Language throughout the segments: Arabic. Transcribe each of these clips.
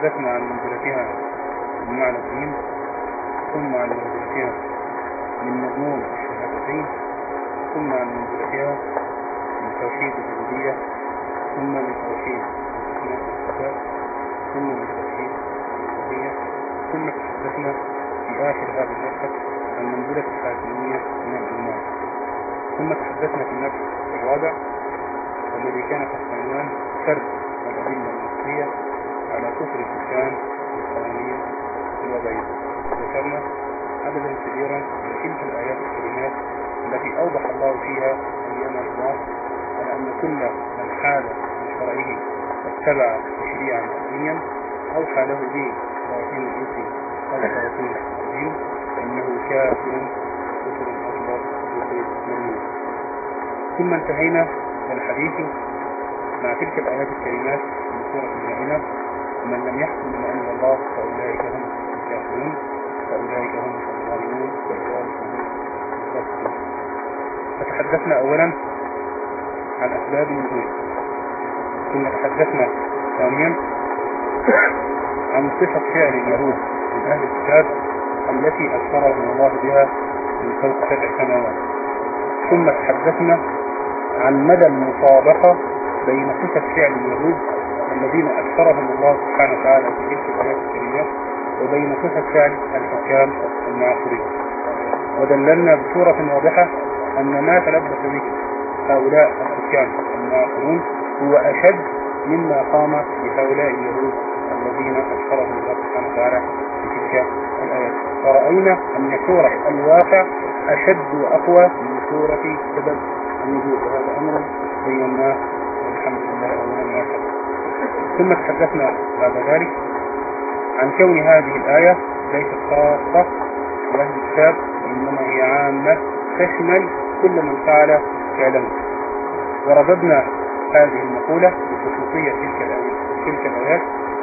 تحدثنا عن منزلتها من معنى الدين ثم عن منزلتها من مضمون الشهادتين ثم عن منزلتها من توحيد الربوبية ثم من توحيد والصفات ثم من توحيد الربوبية ثم تحدثنا في آخر هذا المبحث عن منزلة الحاكمية من الإيمان. ثم تحدثنا في المبحث الرابع والذي كان تحت عنوان سرد الأدلة المصرية كفر الإسلام والقوانين الوضعية ذكرنا عددا كبيرا من تلك الآيات الكريمات التي أوضح الله فيها أيام الله على أن كل من حال من شرعه واتبع تشريعا دينيا أوحى له به شياطين الإنس أو شياطين الجن أنه كافر كفر أكبر كفر ممنوع. ثم انتهينا من الحديث مع تلك الآيات الكريمات من سورة المائدة. ومن لم يحكم بما أنزل الله فأولئك هم الكافرون. فأولئك هم الظالمون. وأولئك هم فتحدثنا أولا عن أسباب النزول ثم تحدثنا ثانيا عن صفة فعل اليهود من أهل الكتاب التي أشهرهم الله بها من فوق سبع سماوات. ثم تحدثنا عن مدى المطابقة بين صفة فعل اليهود الذين أكثرهم الله سبحانه وتعالى في تلك الآيات الكريمات وبين صفة فعل الحكام المعاصرين ودللنا بصورة واضحة أن ما تلبس به هؤلاء الحكام المعاصرون هو أشد مما قام بهؤلاء اليهود الذين أشهرهم الله سبحانه وتعالى في تلك الآيات. فرأينا أن صورة الواقع أشد وأقوى من صورة سبب النزول وهذا أمر بيناه والحمد لله. ثم تحدثنا بعد ذلك عن كون هذه الآية ليست خاصة بأهل الكتاب إنما هي عامة تشمل كل من فعل فعلا ورددنا هذه المقولة بخصوصية تلك الآيات تلك الآيات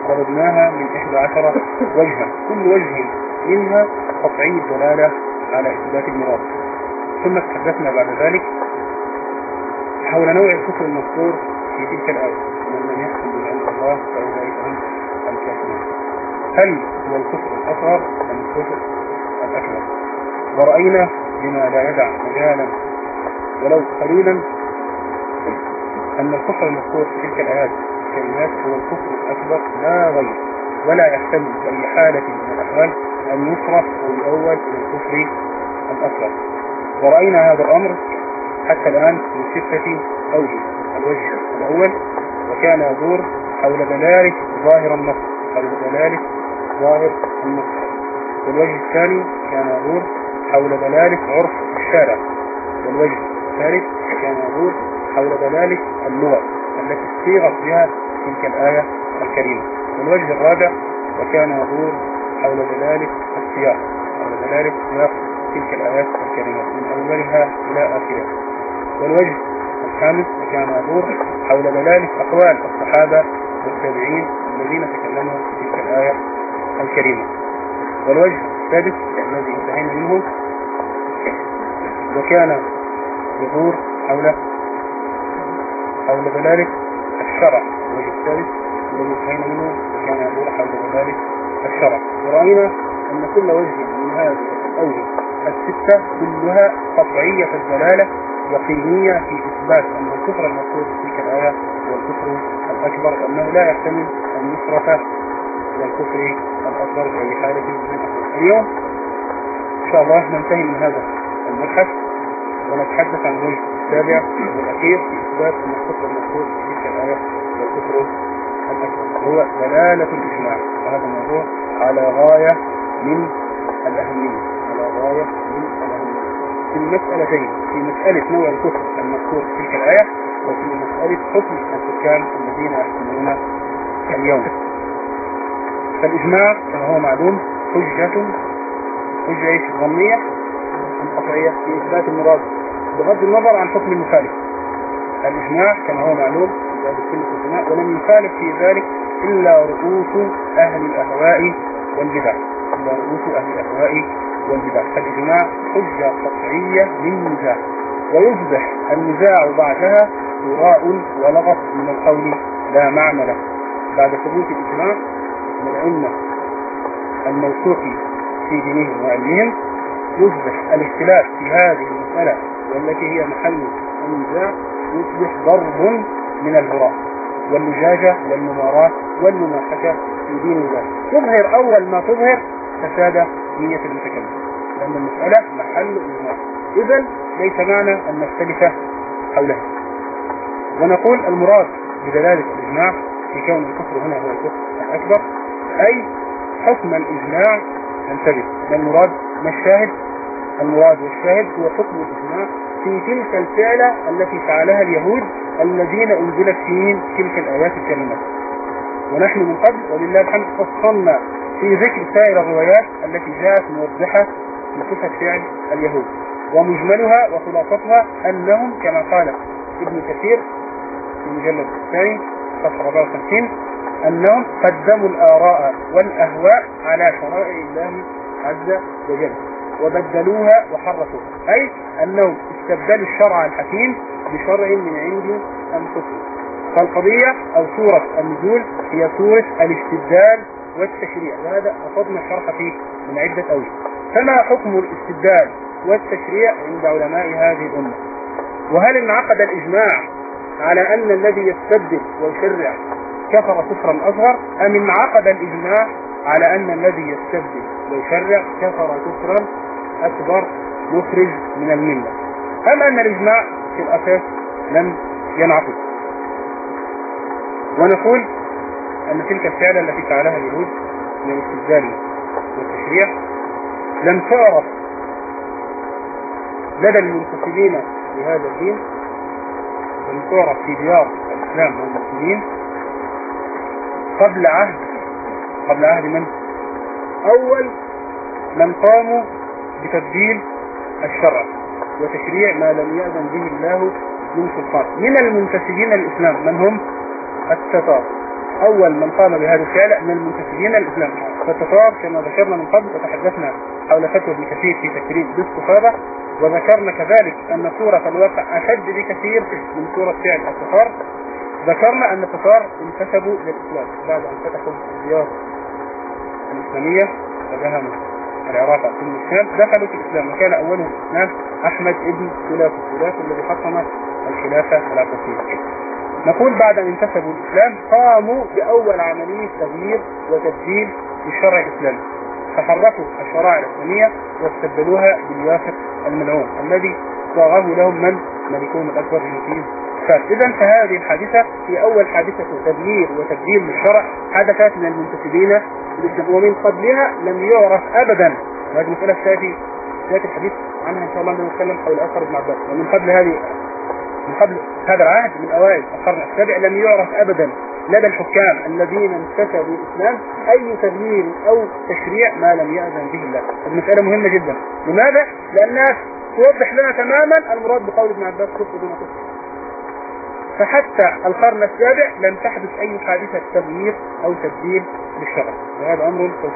رددناها من 11 وجها. كل وجه منها قطعي الدلالة على إثبات المراد. ثم تحدثنا بعد ذلك حول نوع الكفر المذكور في تلك الآية. من لم يحكم الله فأولئك هم الكافرون هل هو الكفر الأصغر أم الكفر الأكبر؟ ورأينا بما لا يدع مجالا ولو قليلا أن الكفر المذكور في تلك الآيات الكلمات هو الكفر الأكبر لا غير ولا يحتمل بأي حالة من الأحوال أن يصرف أو يؤول إلى الكفر الأكبر ورأينا هذا الأمر حتى الآن من ستة أوجه. الوجه الأول وكان يدور حول دلالة ظاهر النص حول دلالة ظاهر النص والوجه الثاني كان يدور حول دلالة عرف الشارع. والوجه الثالث كان يدور حول دلالة اللغة التي صيغت بها تلك الآية الكريمة. والوجه الرابع وكان يدور حول دلالة السياق. حول دلالة سياق تلك الآيات الكريمة. من أولها إلى آخرها. والوجه الخامس وكان يدور حول دلالة أقوال الصحابة والتابعين الذين تكلموا في تلك الآية الكريمة. والوجه السادس الذي انتهينا منه وكان يدور حول حول دلالة الشرع. الوجه الثالث الذي انتهينا منه وكان يدور حول دلالة الشرع. ورأينا أن كل وجه من هذه الأوجه الستة كلها قطعية الدلالة يقينية في إثبات أن الكفر المذكور في تلك الآية هو الكفر الأكبر وأنه لا يحتمل إلى الكفر الأكبر بأي حالة من اليوم إن شاء الله ننتهي من هذا المبحث ونتحدث عن الوجه السابع والأخير في إثبات أن الكفر المذكور في تلك الآية هو الكفر الأكبر. هو دلالة الإجماع. وهذا الموضوع على غاية من الأهمية. على غاية من الأهمية. في المسألتين في مسألة نوع الكفر المذكور في تلك الآية وفي مسألة حكم الحكام الذين يحكمون اليوم. فالإجماع كما هو معلوم حجة حجة ظنية قطعية؟ في إثبات المراد. بغض النظر عن حكم المخالف. الإجماع كما هو معلوم ولم يخالف في ذلك إلا رؤوس أهل الأهواء والبدع. إلا رؤوس أهل الأهواء والبدع فالإجماع حجة قطعية للنزاع ويصبح النزاع بعدها هراء ولغط من القول لا معنى له. بعد ثبوت الإجماع من الأئمة الموثوق في دينهم وعلمهم يصبح الاختلاف في هذه المسألة والتي هي محل النزاع يصبح ضرب من الهراء واللجاجة والمماراة والمماحكة في دين الله. تظهر أول ما تظهر فساد نية المتكلم لأن المسألة محل إجماع. إذا ليس معنى أن نختلف حولها. ونقول المراد بدلالة الإجماع في كون الكفر هنا هو الكفر الأكبر أي حكم الإجماع ينتبه. المراد ما الشاهد؟ المراد والشاهد هو حكم الإجماع في تلك الفعلة التي فعلها اليهود الذين أنزلت فيهم تلك الآيات الكريمة. ونحن من قبل ولله الحمد فصلنا في ذكر سائر الروايات التي جاءت موضحة لصفة فعل اليهود ومجملها وخلاصتها أنهم كما قال ابن كثير في المجلد الثاني صفحة 54 أنهم قدموا الآراء والأهواء على شرائع الله عز وجل وبدلوها وحرفوها أي أنهم استبدلوا الشرع الحكيم بشرع من عند أنفسهم. فالقضية أو صورة النزول هي صورة الاستبدال والتشريع. وهذا أفضنا الشرح فيه من عدة أوجه. فما حكم الاستبدال والتشريع عند علماء هذه الأمة؟ وهل انعقد الإجماع على أن الذي يستبدل ويشرع كفر كفرا أصغر أم انعقد الإجماع على أن الذي يستبدل ويشرع كفر كفرا أكبر مخرج من الملة؟ أم أن الإجماع في الأساس لم ينعقد؟ ونقول أن تلك الفعلة التي فعلها اليهود من الاستبدال والتشريع لم تعرف لدى المنتسبين لهذا الدين لم تعرف في ديار الإسلام والمسلمين قبل عهد قبل عهد من؟ أول من قاموا بتبديل الشرع وتشريع ما لم يأذن به الله من سلطان من المنتسبين الإسلام من هم؟ التتار أول من قام بهذا الفعل من المنتسبين الإسلام. فالتتار كما ذكرنا من قبل وتحدثنا حول فتوى ابن كثير في تكريم بالصحابة وذكرنا كذلك أن صورة الواقع أشد بكثير من صورة فعل التتار ذكرنا أن التتار انتسبوا للإسلام بعد أن فتحوا الديار الإسلامية وذهبوا العراق في الإسلام دخلوا في الإسلام وكان أولهم أحمد ابن سلاف السلاف الذي حطم الخلافة العباسية نقول بعد أن انتسبوا الإسلام قاموا بأول عملية تغيير وتبديل للشرع الإسلامي فحرفوا الشرائع الإسلامية واستبدلوها بالياسر الملعون الذي صاغه لهم من؟ ملكهم الأكبر المسيح إذا فهذه الحادثة هي أول حادثة تغيير وتبديل للشرع حدثت من المنتسبين ومن قبلها لم يعرف أبدا. وهذه مسألة سيأتي سيأتي الحديث عنها إن شاء الله نتكلم حول أثر ابن عباس. ومن قبل هذه من قبل هذا العهد من أوائل القرن السابع لم يعرف أبدا لدى الحكام الذين انتسبوا الإسلام أي تغيير أو تشريع ما لم يأذن به الله. المسألة مهمة جدا. لماذا؟ لأنها توضح لنا تماما المراد بقول ابن عباس كفر دون كفر. فحتى القرن السابع لم تحدث أي حادثة تغيير أو تبديل للشرع. وهذا أمر سوف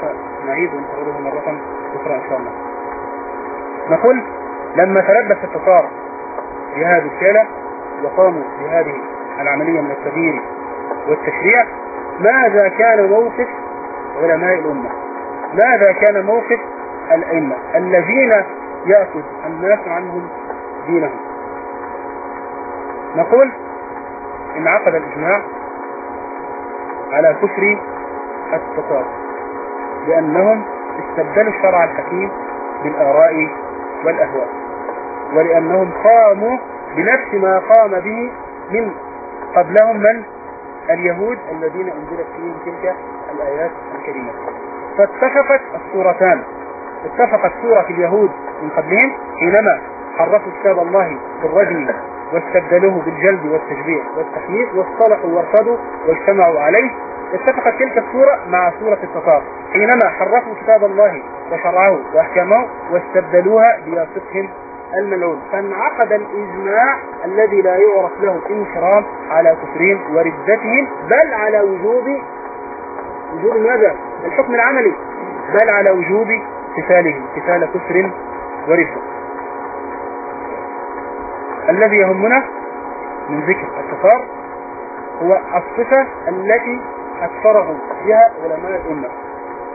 نعيد ونقرره مرة أخرى إن شاء الله. نقول لما تلبس التتار بهذه الشيلة وقاموا بهذه العملية من التغيير والتشريع. ماذا كان موقف علماء الأمة؟ ماذا كان موقف الأئمة الذين يأخذ الناس عنهم دينهم؟ نقول انعقد الإجماع على كفر التطار لأنهم استبدلوا الشرع الحكيم بالآراء والأهواء. ولأنهم قاموا بنفس ما قام به من قبلهم من؟ اليهود الذين أنزلت فيهم تلك الآيات الكريمة. فاتفقت الصورتان. اتفقت صورة اليهود من قبلهم حينما حرفوا كتاب الله بالرجم واستبدلوه بالجلد والتشبيه والتحميد واصطلحوا وارتضوا واجتمعوا عليه اتفقت تلك الصورة مع صورة التتار حينما حرفوا كتاب الله وشرعه واحكامه واستبدلوها بياسقهم الملعون فانعقد الإجماع الذي لا يعرف له انحرام على كفرهم وردتهم بل على وجوب وجوب ماذا؟ الحكم العملي. بل على وجوب قتالهم قتال كفر ورفة الذي يهمنا من ذكر الكفار هو الصفة التي أكثره بها علماء الأمة.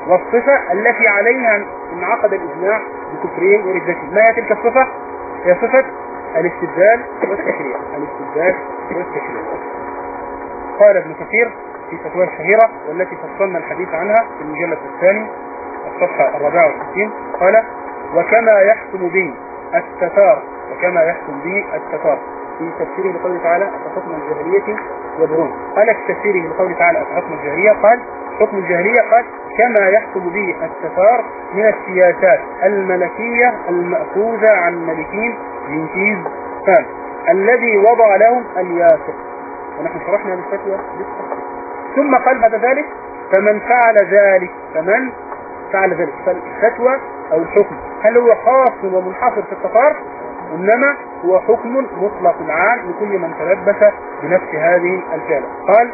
والصفة التي عليها انعقد الإجماع بكفرين وردتهم ما هي تلك الصفة؟ هي صفة الاستبدال والتشريع. الاستبدال والتشريع. قال ابن كثير في فتوى الشهيرة والتي فصلنا الحديث عنها في المجلد الثاني الصفحة الرابعة والستين قال وكما يحكم به الستار وكما يحكم به الستار في تفسيره لقوله تعالى أفحكم الجاهلية يبغون قال في تفسيره لقوله تعالى أفحكم الجاهلية قال حكم الجاهلية قال كما يحكم به الستار من السياسات الملكية المأخوذة عن ملكين جنكيز كان الذي وضع لهم الياسر ونحن شرحنا الفتوى ثم قال بعد ذلك فمن فعل ذلك فمن فعل ذلك. فالفتوى أو الحكم هل هو خاص ومنحصر في التطار إنما هو حكم مطلق عام لكل من تلبس بنفس هذه الفعلة قال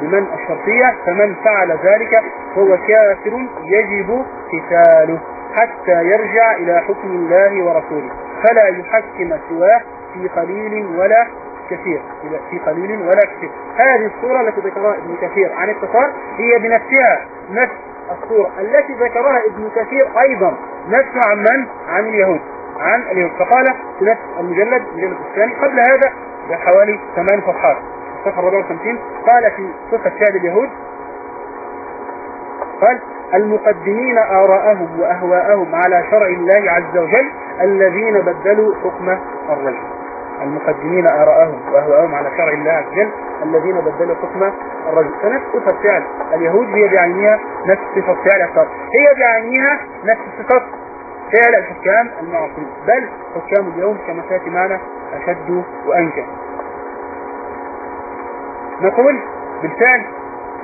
بمن الشرطية فمن فعل ذلك فهو كافر يجب قتاله حتى يرجع إلى حكم الله ورسوله. فلا يحكم سواه في قليل ولا كثير. في قليل ولا كثير. هذه الصورة التي ذكرها ابن كثير عن التطار هي بنفسها نفس الصورة التي ذكرها ابن كثير أيضا نفسها عن من؟ عن اليهود. عن اليهود. فقال في نفس المجلد المجلد الثاني قبل هذا بحوالي ثمان صفحات الصفحة 54 قال في صفة فعل اليهود قال المقدمين آراءهم وأهواءهم على شرع الله عز وجل الذين بدلوا حكم الرجل. المقدمين آراءهم وأهواءهم على شرع الله عز وجل الذين بدلوا حكم الرجل. فنفس صفة فعل اليهود هي بعينها نفس صفة فعل الصرف هي بعينها نفس صفة فعل الحكام المعاصرين. بل حكام اليوم كما سيأتي معنا أشد وأنكى نقول بالفعل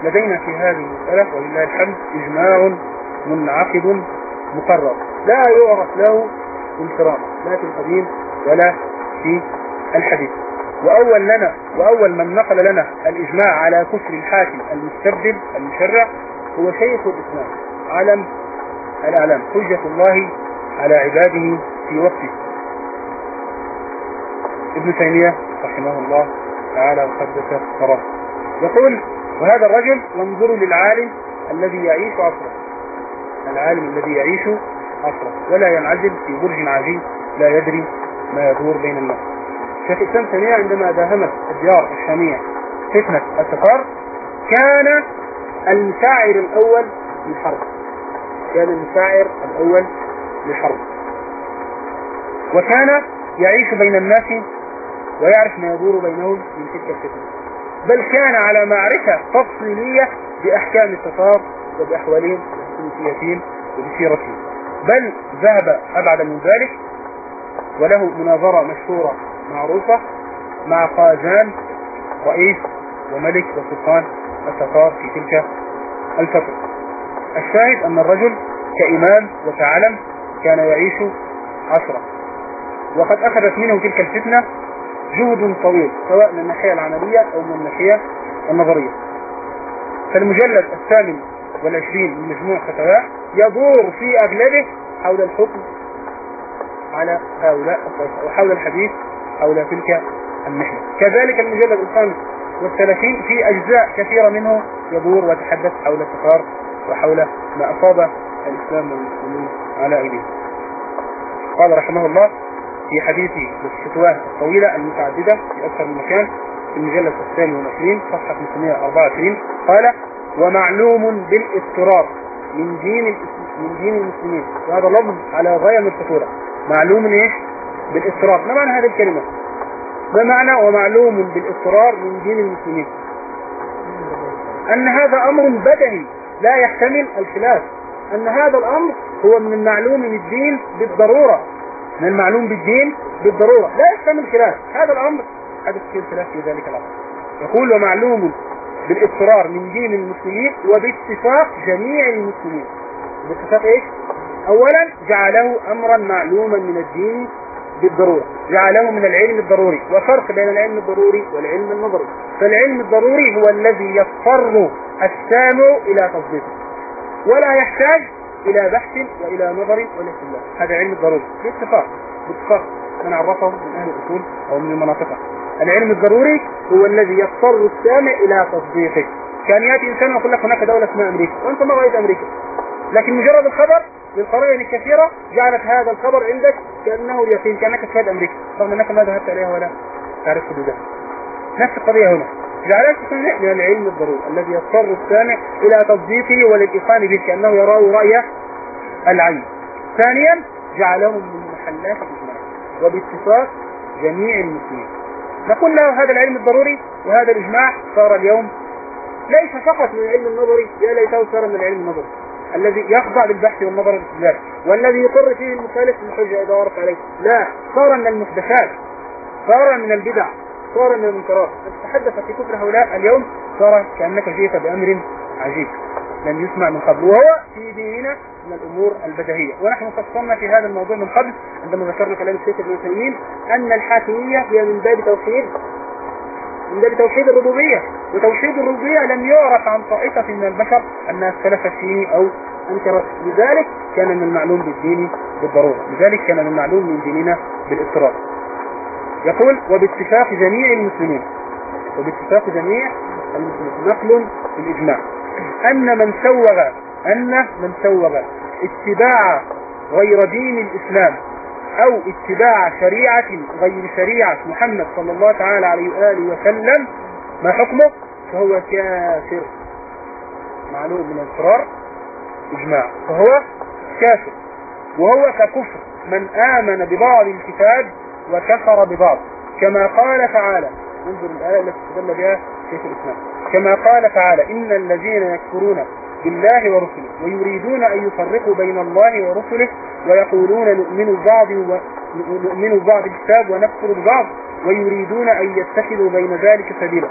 لدينا في هذه المسألة ولله الحمد إجماع منعقد مقرر. لا يعرف له انفراد لا في القديم ولا في الحديث. وأول لنا وأول من نقل لنا الإجماع على كفر الحاكم المستبدل المشرع هو شيخ الإسلام علم الأعلام حجة الله على عباده في وقته. ابن تيمية رحمه الله تعالى وقدس ثراه يقول وهذا الرجل ينظر للعالم الذي يعيش عصره العالم الذي يعيش عصره ولا ينعزل في برج عزيز لا يدري ما يدور بين الناس. شيخ الإسلام تيمية عندما داهمت الديار الشامية فتنة التتار كان المشاعر الأول للحرب. كان المشاعر الأول للحرب. وكان يعيش بين الناس ويعرف ما يدور بينهم من تلك الفتنة. بل كان على معرفة تفصيلية بأحكام التتار وبأحوالهم وبسلوكياتهم وبسيرتهم. بل ذهب أبعد من ذلك وله مناظرة مشهورة معروفة مع قازان رئيس وملك وسلطان التتار في تلك الفترة. الشاهد أن الرجل كإمام وكعلم كان يعيش عصرا وقد أخذت منه تلك الفتنة جهد طويل سواء من الناحية العملية أو من الناحية النظرية. فالمجلد الثامن والعشرين من مجموع فتواه يدور في أغلبه حول الحكم على هؤلاء وحول الحديث حول تلك المحنة كذلك المجلد الخامس والثلاثين في أجزاء كثيرة منه يدور ويتحدث حول التكرار وحول ما أصاب الإسلام والمسلمين على أيديهم. قال رحمه الله في حديثه بالفتواه الطويلة المتعددة في أكثر من مكان في المجلد الثاني والعشرين صفحة 524 قال ومعلوم بالاضطرار من دين من دين المسلمين. وهذا لفظ على غاية من الخطورة معلوم إيش؟ بالاضطرار ما معنى هذه الكلمة؟ ما معنى ومعلوم بالاضطرار من دين المسلمين أن هذا أمر بدهي لا يحتمل الخلاف. أن هذا الأمر هو من المعلوم بالدين بالضرورة. من المعلوم بالدين بالضرورة. لا يحتمل خلاف هذا الأمر حدث فيه الخلاف في ذلك الأمر. يقول ومعلوم بالاضطرار من دين المسلمين وباتفاق جميع المسلمين. باتفاق إيش؟ اولا جعله امرا معلوما من الدين بالضرورة. جعله من العلم الضروري. وفرق بين العلم الضروري والعلم النظري. فالعلم الضروري هو الذي يضطر السامع إلى تصديقه. ولا يحتاج إلى بحث وإلى نظر ولا استدلال هذا علم الضروري. باتفاق. باتفاق. من عرفه من أهل الأصول أو من المناطق. العلم الضروري هو الذي يضطر السامع إلى تصديقه. كان يأتي إنسان ويقول لك هناك دولة اسمها أمريكا. وأنت ما رأيت أمريكا. لكن مجرد الخبر بالقرائن الكثيرة جعلت هذا الخبر عندك كأنه اليقين كأنك تشهد أمريكا. رغم أنك ما ذهبت عليها ولا تعرف حدودها. نفس القضية هنا. جعلت من العلم الضروري الذي يضطر السامع إلى تصديقه والإيقان به كأنه يراه رأي العين. ثانيا جعلهم من محلات الإجماع وباتفاق جميع المسلمين. نقول له هذا العلم الضروري وهذا الإجماع صار اليوم ليس فقط من العلم النظري يا ليته صار من العلم النظري. الذي يخضع للبحث والنظر والاستدلال والذي يقر فيه المخالف الحجة إذا ورق عليه لا صار من المحدثات صار من البدع. صار من المنكرات. تتحدث في كفر هؤلاء اليوم صار كأنك جئت بأمر عجيب لم يسمع من قبل وهو في ديننا من الأمور البدهية ونحن فصلنا في هذا الموضوع من قبل عندما ذكرنا كلام الشيخ ابن تيمين أن الحاكمية هي من باب توحيد من باب توحيد الربوبية. وتوحيد الربوبية لم يعرف عن طائفة من البشر أنها اختلفت فيه أو أنكرت لذلك كان من المعلوم بالدين بالضرورة. لذلك كان من المعلوم من ديننا بالاضطرار يقول وباتفاق جميع المسلمين. وباتفاق جميع المسلمين. نقل بالإجماع أن من سوغ أن من سوغ اتباع غير دين الإسلام أو اتباع شريعة غير شريعة محمد صلى الله تعالى عليه وآله وسلم ما حكمه؟ فهو كافر. معلوم من الفرار؟ إجماع. فهو كافر. وهو ككفر. من آمن ببعض الكتاب وكفر ببعض كما قال تعالى انظر الآية التي تدل بها شيخ الإسلام. كما قال تعالى إن الذين يكفرون بالله ورسله ويريدون أن يفرقوا بين الله ورسله ويقولون نؤمن ببعض نؤمن ببعض الكتاب ونكفر ببعض ويريدون أن يتخذوا بين ذلك سبيلا.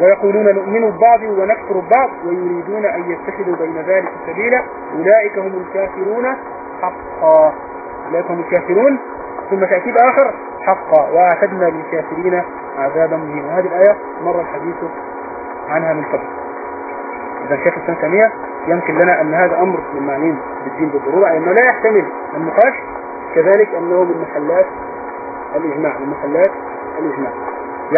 ويقولون نؤمن ببعض ونكفر ببعض ويريدون أن يتخذوا بين ذلك سبيلا. أولئك هم الكافرون حقا. أولئك هم الكافرون ثم تأكيد آخر حقا وأعتدنا للكافرين عذابا مهينا. هذه الآية مر الحديث عنها من قبل. إذا شيخ الإسلام تيمية يمكن لنا أن هذا أمر من معنين بالدين بالضرورة أنه لا يحتمل النقاش كذلك أنه من محلات الإجماع من محلات الإجماع.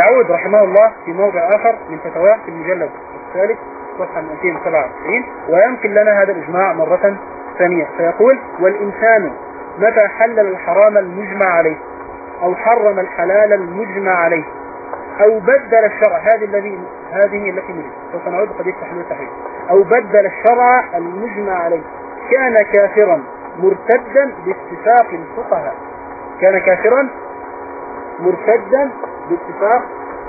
يعود رحمه الله في موضع آخر من فتواه في المجلد الثالث صفحة 297 ويمكن لنا هذا الإجماع مرة ثانية. فيقول والإنسان متى حلل الحرام المجمع عليه؟ أو حرم الحلال المجمع عليه؟ أو بدل الشرع هذه الذي هذه التي نريد. سوف نعود قضية تحليل التحريم أو بدل الشرع المجمع عليه. كان كافرا مرتدا باتفاق الفقهاء. كان كافرا مرتدا باتفاق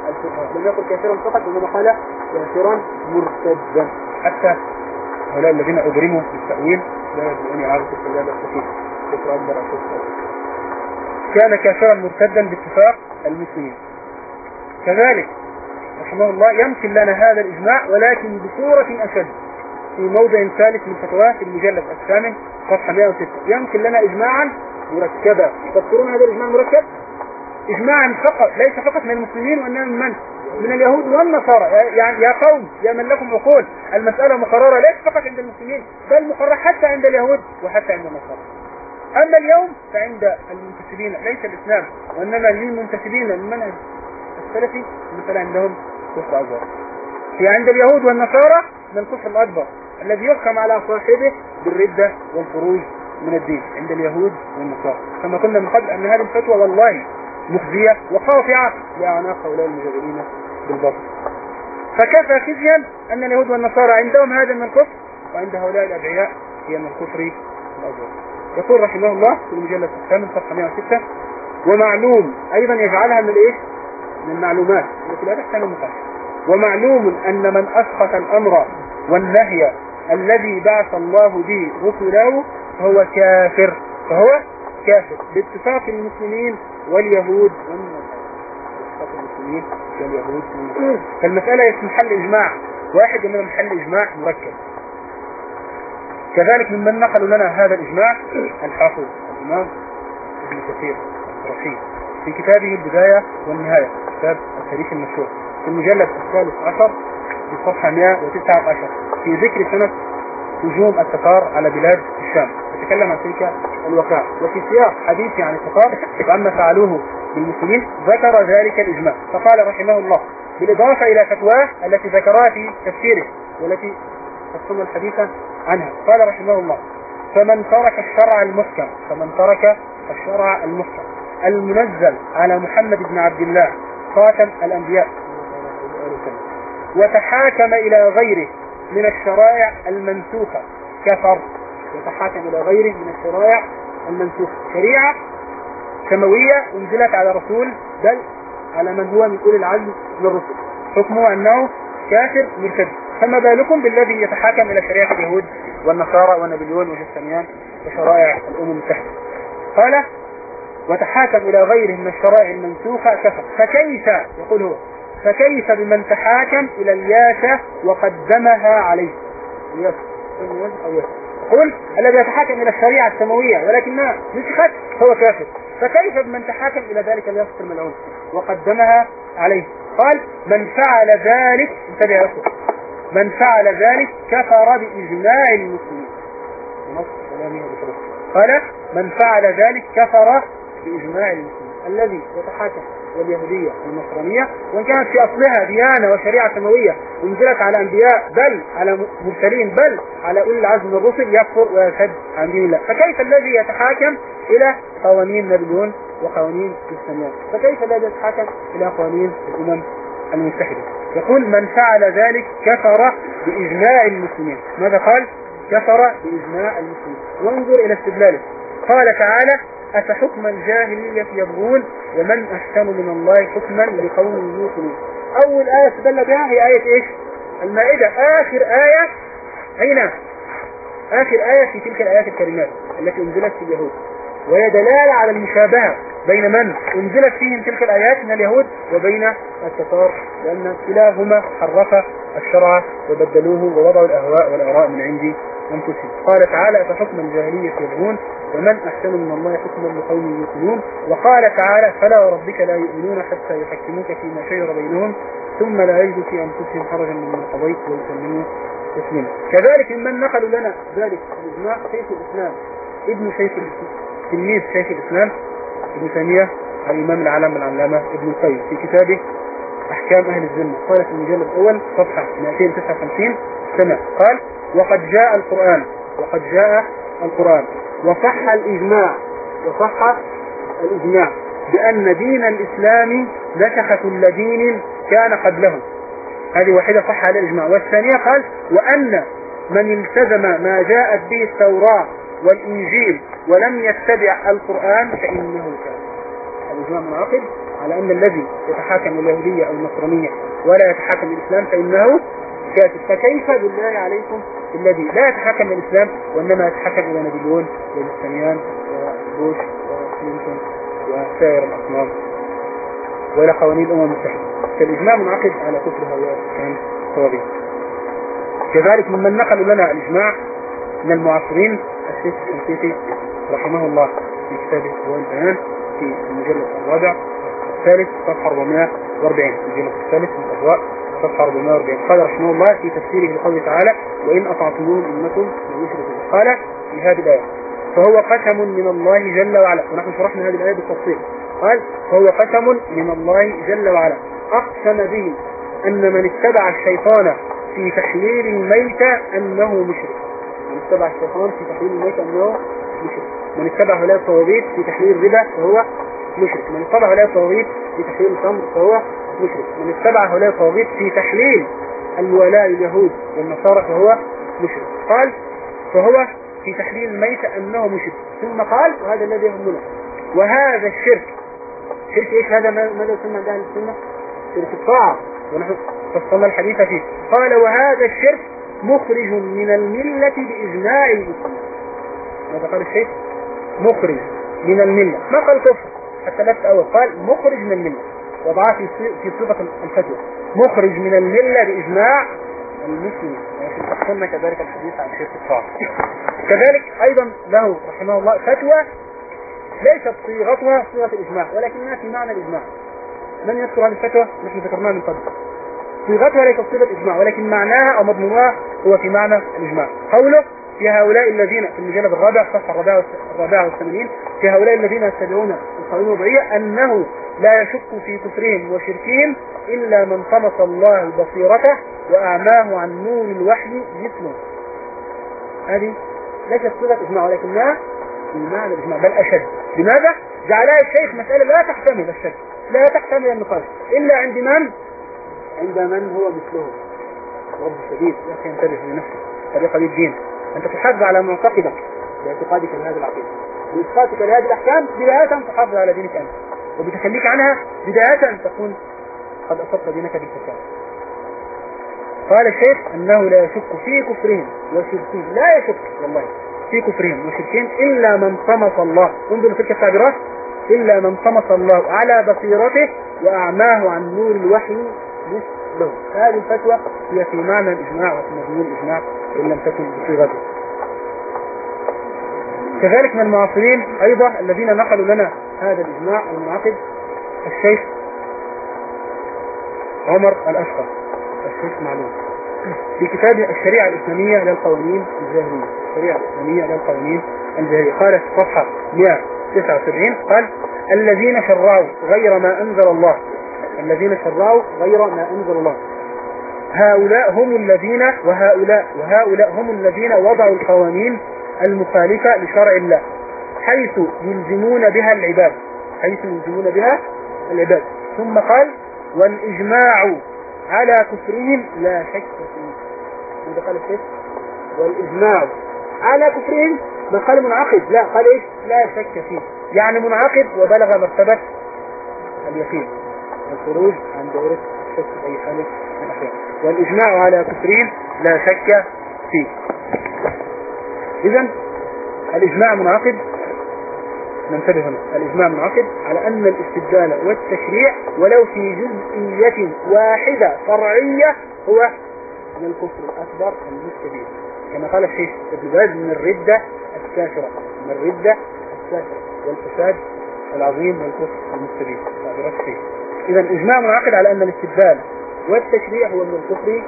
الفقهاء. لم يقل كافرا فقط إنما قال كافرا مرتدا. حتى هؤلاء الذين أجرموا بالتأويل لا يدعون يعرفوا السلالة السفينة كفر اكبر كان كافرا مرتدا باتفاق المسلمين. كذلك رحمه الله يمكن لنا هذا الإجماع ولكن بصورة أشد في موضع ثالث من فتواه في المجلد الثامن صفحة 106 يمكن لنا إجماعا مركبا. تذكرون هذا الإجماع المركب إجماعا فقط ليس فقط من المسلمين وإنما من من؟ من اليهود والنصارى. يعني يا قوم يا من لكم عقول. المسألة مقررة ليس فقط عند المسلمين بل مقررة حتى عند اليهود وحتى عند النصارى. أما اليوم فعند المنتسبين ليس الإسلام وإنما للمنتسبين للمنهج السلفي مثلا عندهم كفر أكبر. في عند اليهود والنصارى من الكفر الأكبر الذي يحكم على صاحبه بالردة والخروج من الدين عند اليهود والنصارى. كما قلنا من قبل أن هذه الفتوى والله مخزية وقاطعة لأعناق هؤلاء المجادلين بالباطل. فكفى خزيا أن اليهود والنصارى عندهم هذا من الكفر؟ وعند هؤلاء الأدعياء هي من الكفر الأكبر. يقول رحمه الله في المجلد الثامن صفحة 106 ومعلوم أيضا يجعلها من الإيه من المعلومات التي لا تحتمل النقاش ومعلوم أن من أسقط الأمر والنهي الذي بعث الله به رسله فهو كافر. فهو كافر. باتفاق المسلمين واليهود. باتفاق المسلمين واليهود. فالمسألة في محل إجماع. واحد من محل إجماع مركب. كذلك ممن نقلوا لنا هذا الإجماع الحافظ الإمام ابن كثير رشيد في كتابه البداية والنهاية كتاب التاريخ المشهور في المجلد الثالث عشر في صفحة 119 في ذكر سنة هجوم التتار على بلاد الشام. يتكلم عن تلك الوقائع وفي سياق حديث عن التتار وعما فعلوه بالمسلمين ذكر ذلك الإجماع. فقال رحمه الله بالإضافة إلى فتواه التي ذكرها في تفسيره والتي فصلنا الحديث عنها. قال رحمه الله فمن ترك الشرع المحكم فمن ترك الشرع المحكم. المنزل على محمد بن عبد الله خاتم الأنبياء. وتحاكم إلى غيره من الشرائع المنسوخة. كفر. يتحاكم إلى غيره من الشرائع المنسوخة. شريعة سماوية أنزلت على رسول بل على من هو من أولي العزم من الرسل. حكمه أنه كافر مرتد. فما بالكم بالذي يتحاكم إلى شريعة اليهود والنصارى ونابليون وجستنيان وشرائع الأمم المتحدة قال وتحاكم إلى غيره من الشرائع المنسوخة كفر فكيف؟ يقول هو فكيف بمن تحاكم إلى الياسة وقدمها عليه؟ الياسة قل الذي يتحاكم إلى الشريعة السماوية ولكنها نسخت هو كافر. فكيف بمن تحاكم إلى ذلك الياسة الملعون؟ وقدمها عليه. قال من فعل ذلك انتبه يا من فعل ذلك كفر بإجماع المسلمين. قال من فعل ذلك كفر بإجماع المسلمين. الذي يتحاكم واليهودية والنصرانية وإن كانت في أصلها ديانة وشريعة سماوية أنزلت على أنبياء بل على مرسلين بل على أولي العزم الرسل يكفر ويشهد عن دين الله. فكيف الذي يتحاكم إلى قوانين نابليون وقوانين الإسلامية فكيف الذي يتحاكم إلى قوانين الأمم المتحدة. يقول من فعل ذلك كفر بإجماع المسلمين. ماذا قال؟ كفر بإجماع المسلمين. وانظر إلى استدلاله. قال تعالى أفحكم الجاهلية يبغون ومن أحسن من الله حكما لقوم يوقنون. أول آية استدل بها هي آية إيش؟ المائدة. آخر آية أين؟ آخر آية في تلك الآيات الكريمات التي أنزلت في اليهود. وهي دلالة على المشابهة. بين من أنزلت فيهم تلك الآيات من اليهود وبين التتار لأن كلاهما حرف الشرع وبدلوه ووضعوا الأهواء والآراء من عند أنفسهم. قال تعالى أفحكم الجاهلية يبغون؟ ومن أحسن من الله حكما لقوم يؤمنون وقال تعالى فلا وربك لا يؤمنون حتى يحكموك فيما شجر بينهم ثم لا يجدوا في أنفسهم حرجا مما قضيت ويسلموا تسليما. كذلك ممن نقلوا لنا ذلك الإجماع شيخ الإسلام ابن شيخ الإسلام تلميذ شيخ الإسلام ابن تيمية الإمام العالم العلامة ابن القيم. في كتابه أحكام أهل الذمة قال في المجلد الأول صفحة 259 سنة. قال وقد جاء القرآن وقد جاء القرآن. وصح الإجماع وصح الإجماع بأن دين الإسلام نسخ كل دين كان قبله هذه واحدة صح على الإجماع. والثانية قال وأن من التزم ما جاءت به التوراة والإنجيل ولم يتبع القرآن فإنه كافر. الإجماع منعقد على أن الذي يتحاكم اليهودية أو النصرانية ولا يتحاكم الإسلام فإنه كافر. فكيف بالله عليكم الذي لا يتحاكم الإسلام وإنما يتحاكم إلى نابليون والإسلاميان وبوش وكلينتون وسائر الأصنام وإلى قوانين الأمم المتحدة؟ فالإجماع منعقد على كفر هؤلاء كان كذلك ممن نقل لنا الإجماع من المعاصرين الشيخ الشنقيطي رحمه الله في كتابه هو البيان في المجلد الرابع الثالث صفحة 440 المجلد الثالث من الأضواء صفحة 440 قال رحمه الله في تفسيره لقوله تعالى وإن أطعتموهم إنكم لمشركون قال في هذه الآية فهو قسم من الله جل وعلا. ونحن شرحنا هذه الآية بالتفصيل. قال فهو قسم من الله جل وعلا. أقسم به أن من اتبع الشيطان في تحليل الميتة أنه مشرك. اتبع الشيطان في تحليل الميتة أنه مشرك. من اتبع هؤلاء الطواغيت في تحليل الربا فهو مشرك. من اتبع هؤلاء الطواغيت في تحليل الخمر فهو مشرك. من اتبع هؤلاء الطواغيت في تحليل الولاء اليهود والنصارى فهو مشرك. قال فهو في تحليل الميت أنه مشرك. ثم قال وهذا الذي يهمنا وهذا الشرك. شرك إيش؟ هذا ماذا يسمى عند أهل السنة؟ شرك الطاعة. ونحن فصلنا الحديث فيه. قال وهذا الشرك مخرج من الملة بإجماع المسلمين ماذا قال الشيخ؟ مخرج من الملة. ما قال كفر؟ حتى لا تأول قال مخرج من الملة. وضعها في في صفة الفتوى. مخرج من الملة بإجماع المسلمين وفي كذلك الحديث عن شيخ الصعب. كذلك أيضا له رحمه الله فتوى. ليست صيغتها صيغة الإجماع ولكنها في معنى الإجماع. من يذكر هذه الفتوى؟ نحن ذكرناها من قبل. صيغتها ليست صيغة إجماع ولكن معناها أو مضمونها هو في معنى الإجماع قوله في هؤلاء الذين في المجلد الرابع صفحة الرابعة والثمانين في هؤلاء الذين يتبعون القانون الوضعية أنه لا يشك في كفرهم وشركهم إلا من طمس الله بصيرته وأعماه عن نور الوحي مثله هذه ليست صيغة إجماع ولكنها في معنى الإجماع بل أشد لماذا؟ جعلها الشيخ مسألة لا تحتمل الشك لا تحتمل النقاش إلا عند من؟ عند من هو مثله رب شديد. يا أخي انتبه لنفسك. للدين أنت تحافظ على معتقدك باعتقادك لهذه العقيدة. بإسقاطك لهذه الأحكام بداية تحافظ على دينك أنت. وبتخليك عنها بداية تكون قد أصبت دينك بالفساد. قال الشيخ أنه لا يشك في كفرهم. وشركهم لا يشك والله في كفرهم. وشركهم إلا من طمس الله. انظروا تلك التعبيرات. إلا من طمس الله على بصيرته وأعماه عن نور الوحي مثله هذه الفتوى هي في معنى الإجماع وفي مضمون الإجماع إن لم تكن بصيغته كذلك من المعاصرين أيضا الذين نقلوا لنا هذا الإجماع المنعقد الشيخ عمر الأشقر. الشيخ معلوم. في كتاب الشريعة الإسلامية للقوانين الجاهلية. الشريعة الإسلامية للقوانين الجاهلية. قال في صفحة 179 قال الذين شرعوا غير ما أنزل الله الذين شرعوا غير ما أنزل الله. هؤلاء هم الذين وهؤلاء وهؤلاء هم الذين وضعوا القوانين المخالفة لشرع الله حيث يلزمون بها العباد حيث يلزمون بها العباد. ثم قال والإجماع على كفرهم لا شك فيه. ماذا قال الشيخ والإجماع على كفرهم ما قال منعقد لا قال إيش؟ لا شك فيه. يعني منعقد وبلغ مرتبة اليقين. الخروج عن دورة الشك في أي حال من الأحيان. والإجماع على كفرهم لا شك فيه. إذا الإجماع منعقد. ننتبه هنا. الإجماع منعقد على أن الاستدلال والتشريع ولو في جزئية واحدة فرعية هو من الكفر الأكبر المستبين كما قال الشيخ ابن باز من الردة الكافرة من الردة الكافرة والفساد العظيم والكفر المستبين تعبيرات الشيخ إذا إجماع منعقد على أن الاستدلال والتشريع هو من الكفر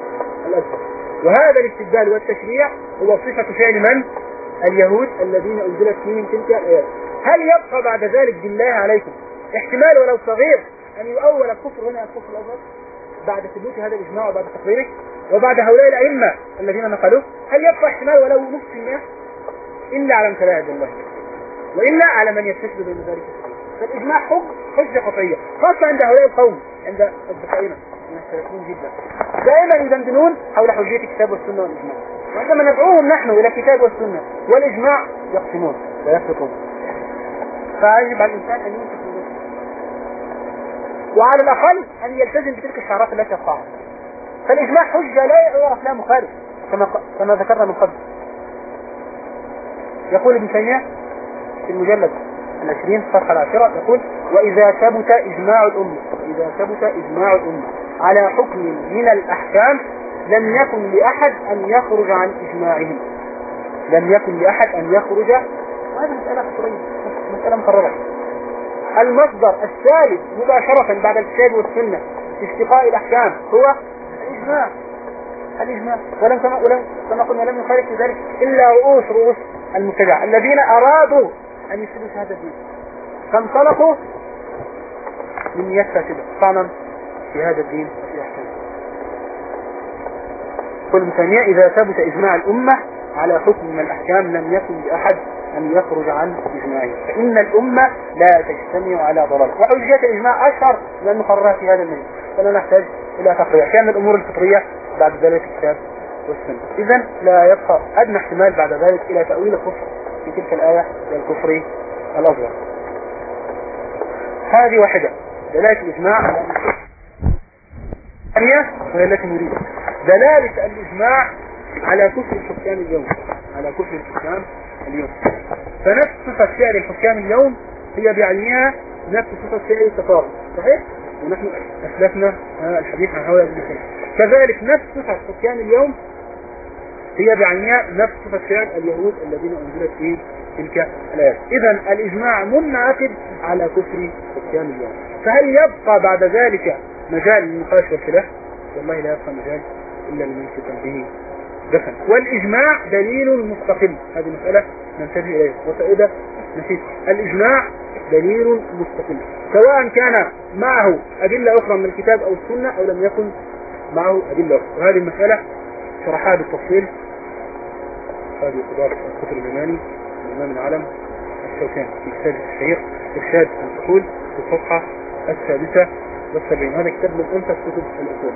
الأكبر. وهذا الاستدلال والتشريع هو صفة فعل من؟ اليهود الذين أنزلت فيهم تلك الآيات. هل يبقى بعد ذلك بالله عليكم احتمال ولو صغير أن يؤول الكفر هنا الكفر الأصغر بعد ثبوت هذا الإجماع وبعد تقريره وبعد هؤلاء الأئمة الذين نقلوه هل يبقى احتمال ولو نصف المئة إلا على امتلاء الله وإلا على من يستشهد بين ذلك فالإجماع حج حجة قطعية خاصة عند هؤلاء القوم عند الدفاعين المستشرقين جدا. دائما يدندنون حول حجية الكتاب والسنة والإجماع. وعندما ندعوهم نحن إلى الكتاب والسنة والإجماع يقسمون ويفرقون. فيجب على الإنسان أن يمسك وعلى الأقل أن يلتزم بتلك الشعارات التي يقطعها. فالإجماع حجة لا يعرف لها مخالف كما كما ذكرنا من قبل. يقول ابن تيمية في المجلد العشرين صفحة العاشرة يقول وإذا ثبت إجماع الأمة إذا ثبت إجماع الأمة على حكم من الأحكام لم يكن لأحد أن يخرج عن إجماعهم. لم يكن لأحد أن يخرج. وهذه مسألة خطرية مسألة مقررة المصدر الثالث مباشرة بعد الكتاب والسنة في استقاء الأحكام هو الإجماع. الإجماع. ولم كما ولم كما قلنا لم يخالف في ذلك إلا رؤوس رؤوس المبتدع الذين أرادوا أن يفسدوا هذا الدين. فانطلقوا من نيات فاسدة طعنا في هذا الدين وفي أحكامه كل ثانية إذا ثبت إجماع الأمة على حكم من الأحكام لم يكن لأحد أن يخرج عن إجماعه. فإن الأمة لا تجتمع على ضلال. وحجية الإجماع أشهر من المقررات في هذا المجلس فلا نحتاج إلى تقرير. كان الأمور الفطرية بعد ذلك الكتاب والسنة. إذا لا يبقى أدنى احتمال بعد ذلك إلى تأويل الكفر. في تلك الآية للكفر الأصغر. هذه واحدة. دلالة الإجماع الثانية وهي التي نريدها دلالة الإجماع على كفر الحكام اليوم. على كفر الحكام اليوم. فنفس صفة فعل الحكام اليوم هي بعينها نفس صفة فعل التفاضل صحيح؟ ونحن أسلفنا الحديث عن هؤلاء كذلك نفس صفة حكام اليوم هي بعينها نفس صفة فعل اليهود الذين أنزلت في تلك الآيات إذا الإجماع منعقد على كفر حكام اليوم فهل يبقى بعد ذلك مجال للنقاش والخلاف والله لا يبقى مجال إلا لمن به دفن. والإجماع دليل مستقل. هذه مسألة ننتبه إليها. وفائدة نسيت. الإجماع دليل مستقل. سواء كان معه أدلة أخرى من الكتاب أو السنة أو لم يكن معه أدلة أخرى. وهذه المسألة شرحها بالتفصيل هذه قدار الكتب اليماني الإمام العالم الشوكاني في كتاب الشهير إرشاد الأصول في الصفحة السادسة والسبعين. هذا كتاب من أنفس كتب الأصول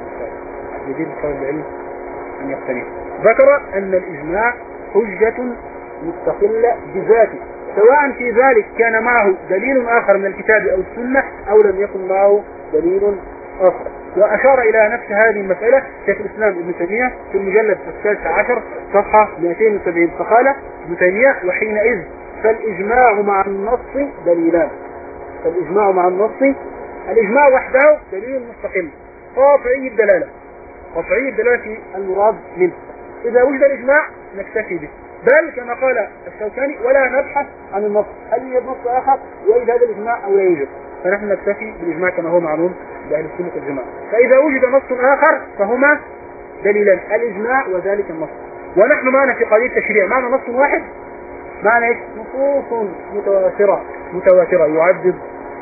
يجب طالب العلم أن يقتنيه ذكر أن الإجماع حجة مستقلة بذاته. سواء في ذلك كان معه دليل آخر من الكتاب أو السنة أو لم يكن معه دليل آخر. وأشار إلى نفس هذه المسألة شيخ الإسلام ابن تيمية في المجلد الثالث عشر صفحة 270 فقال ابن تيمية وحينئذ فالإجماع مع النص دليلان. فالإجماع مع النص الإجماع وحده دليل مستقل. قاطعي الدلالة. قطعي الدلالة في المراد منه. إذا وجد الإجماع نكتفي به. بل كما قال الشوكاني ولا نبحث عن النص. هل يوجد نص آخر يوجد هذا الإجماع أو لا يوجد فنحن نكتفي بالإجماع كما هو معلوم بأهل السنة والجماعة. فإذا وجد نص آخر فهما دليلان الإجماع وذلك النص. ونحن معنا في قضية التشريع معنا نص واحد؟ معنا إيش؟ نصوص متواترة. متواترة يعدد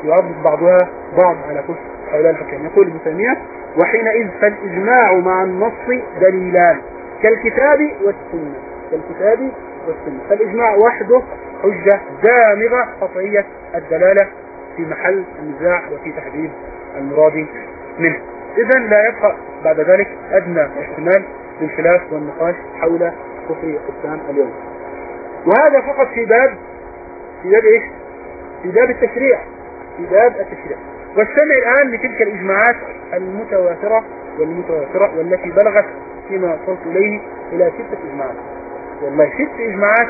يعدد بعضها بعض على كل هؤلاء الحكام يقول ابن تيمية وحينئذ فالإجماع مع النص دليلان كالكتاب والسنة. كالكتاب والسنة. فالإجماع وحده حجة دامغة قطعية الدلالة في محل النزاع وفي تحديد المراد منه. إذا لا يبقى بعد ذلك أدنى احتمال للخلاف والنقاش حول كفر حكام اليوم. وهذا فقط في باب في باب إيش؟ في باب التشريع في باب التشريع. واستمع الآن لتلك الإجماعات المتواترة والمتواترة والتي بلغت فيما وصلت إليه إلى ستة إجماعات. والله ست إجماعات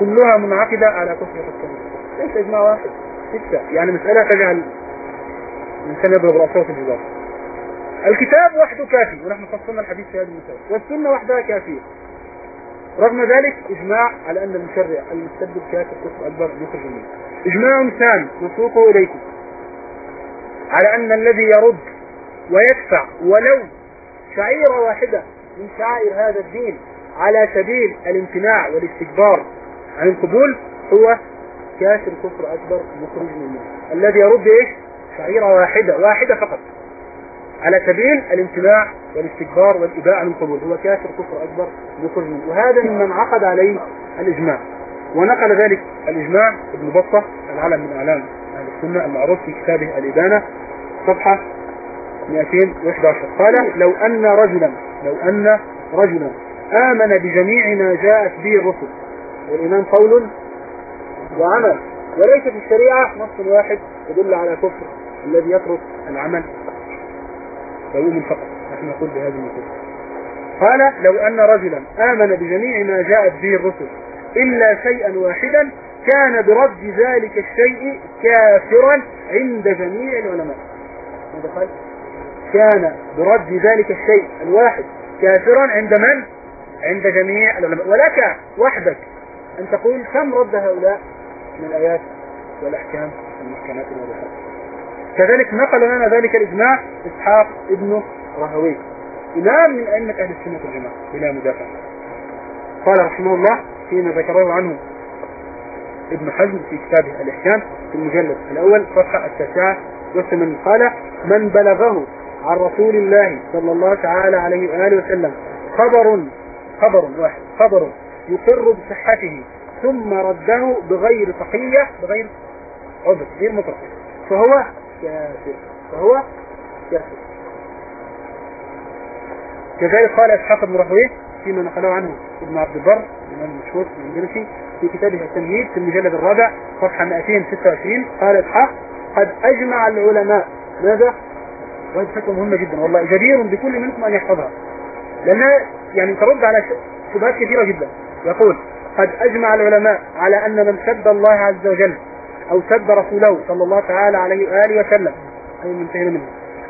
كلها منعقدة على كفر الحكام ليس إجماع واحد. ستة يعني مسألة تجعل الإنسان يضرب رأسه في الجدار. الكتاب وحده كافي ونحن فصلنا الحديث في هذه المسألة. والسنة وحدها كافية. رغم ذلك إجماع على أن المشرع المستبد كافر كفر أكبر يخرج منه إجماع ثاني نسوقه إليكم. على أن الذي يرد ويدفع ولو شعيرة واحدة من شعائر هذا الدين على سبيل الامتناع والاستكبار عن القبول هو كافر كفر أكبر مخرج منه. الذي يرد إيش؟ شعيرة واحدة واحدة فقط. على سبيل الامتناع والاستكبار والإباء عن القبول هو كافر كفر أكبر مخرج منه. وهذا ممن عقد عليه الإجماع. ونقل ذلك الإجماع ابن بطة العلم من أعلام أهل السنة المعروف في كتابه الإبانة صفحة 211 قال لو أن رجلا لو أن رجلا آمن بجميع ما جاءت به الرسل. والإيمان قول وعمل. وليس في الشريعة نص واحد يدل على كفر الذي يترك العمل. ويؤمن فقط نحن نقول بهذه النصوص قال لو أن رجلا آمن بجميع ما جاءت به الرسل إلا شيئا واحدا كان برد ذلك الشيء كافرا عند جميع العلماء. كان برد ذلك الشيء الواحد كافرا عند من؟ عند جميع العلماء. ولك وحدك أن تقول كم رد هؤلاء؟ من الآيات والأحكام المحكمات الواضحات كذلك نقل لنا ذلك الإجماع إسحاق ابن راهوي إمام من أئمة أهل السنة والجماعة بلا مدافع قال رحمه الله فيما ذكره عنه ابن حزم في كتابه الإحكام في المجلد الأول صفحة التاسعة والثمانين قال من بلغه عن رسول الله صلى الله تعالى عليه وآله وسلم خبر خبر واحد خبر يقر بصحته ثم رده بغير تقية بغير عذر غير مطلق. فهو كافر فهو كافر. كذلك قال إسحاق بن رحويه فيما نقله عنه ابن عبد البر الإمام المشهور الاندلسي في كتابه التمهيد في المجلد الرابع صفحة 226 قال إسحاق قد أجمع العلماء. ماذا؟ وهذه فتوى مهمة جدا والله جدير بكل منكم أن يحفظها. لأنها يعني ترد على شبهات كثيرة جدا. يقول قد أجمع العلماء على أن من سب الله عز وجل أو سب رسوله صلى الله تعالى عليه وآله وسلم أي منتهين منه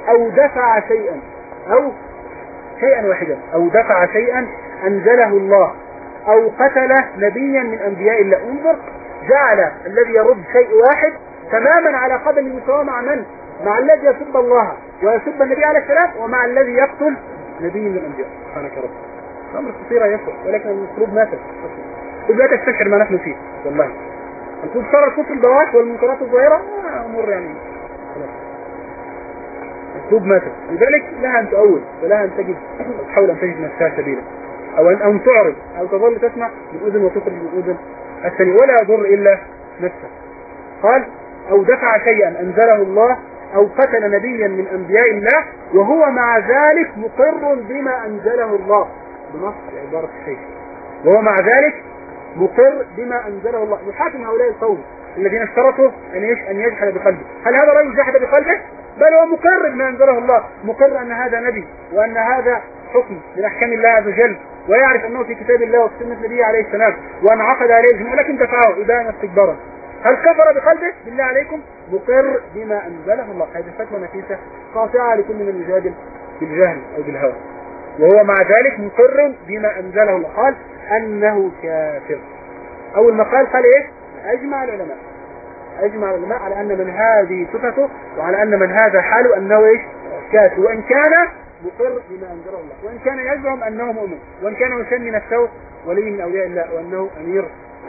أو دفع شيئا أو شيئا واحدا أو دفع شيئا أنزله الله أو قتل نبيا من أنبياء الله انظر جعل الذي يرد شيء واحد تماما على قدم المساواة مع من؟ مع الذي يسب الله ويسب النبي عليه السلام ومع الذي يقتل نبي من الأنبياء سبحانك رب. الأمر خطيرة يسوع ولكن المطلوب ماتت لا تستشعر ما نحن فيه. والله. أن صار الكفر البواح والمنكرات الظاهرة؟ آه، أمور يعني. مطلوب ماتت. لذلك لها أن تؤول ولها أن تجد تحاول أن تجد نفسها سبيلا. أن, أن تعرض. أو تظل تسمع أذن وتخرج أذن الثانية ولا يضر إلا نفسه. قال أو دفع شيئا أنزله الله أو قتل نبيا من أنبياء الله وهو مع ذلك مقر بما أنزله الله. بنص عبارة الشيخ وهو مع ذلك مقر بما أنزله الله. يحاكم هؤلاء القوم الذين اشترطوا أن أن يجحد بقلبه. هل هذا رجل جحد بقلبه؟ بل هو مقر بما أنزله الله. مقر أن هذا نبي وأن هذا حكم من أحكام الله عز وجل ويعرف أنه في كتاب الله وفي سنة النبي عليه السلام وأن عقد عليه الجمهور لكن دفعه إبانا استكبارا. هل كفر بقلبه؟ بالله عليكم. مقر بما أنزله الله. هذه فتوى نفيسة قاطعة لكل من يجادل بالجهل أو بالهوى. وهو مع ذلك مقر بما أنزله الله قال أنه كافر. أول ما قال قال إيه أجمع العلماء. أجمع العلماء على أن من هذه صفته وعلى أن من هذا حاله أنه إيش؟ كافر. وإن كان مقر بما أنزله الله. وإن كان يزعم أنه مؤمن. وإن كان يسمي نفسه ولي من أولياء الله وأنه أمير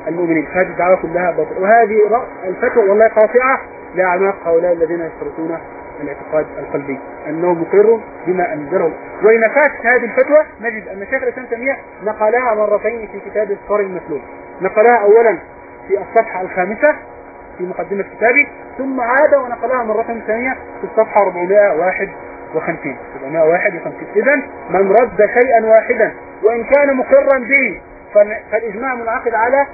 المؤمنين. هذه الدعوة كلها باطل وهذه الفتوى والله قاطعة لأعماق هؤلاء الذين يشترطون الاعتقاد القلبي. أنه مقر بما أنزله. وإن فاتت هذه الفتوى نجد أن شيخ الإسلام تيمية نقلها مرتين في كتاب الصار المسلول. نقلها أولا في الصفحة الخامسة في مقدمة كتابه ثم عاد ونقلها مرة ثانية في الصفحة 451 451 إذا من رد شيئا واحدا وإن كان مقرا به فالإجماع منعقد على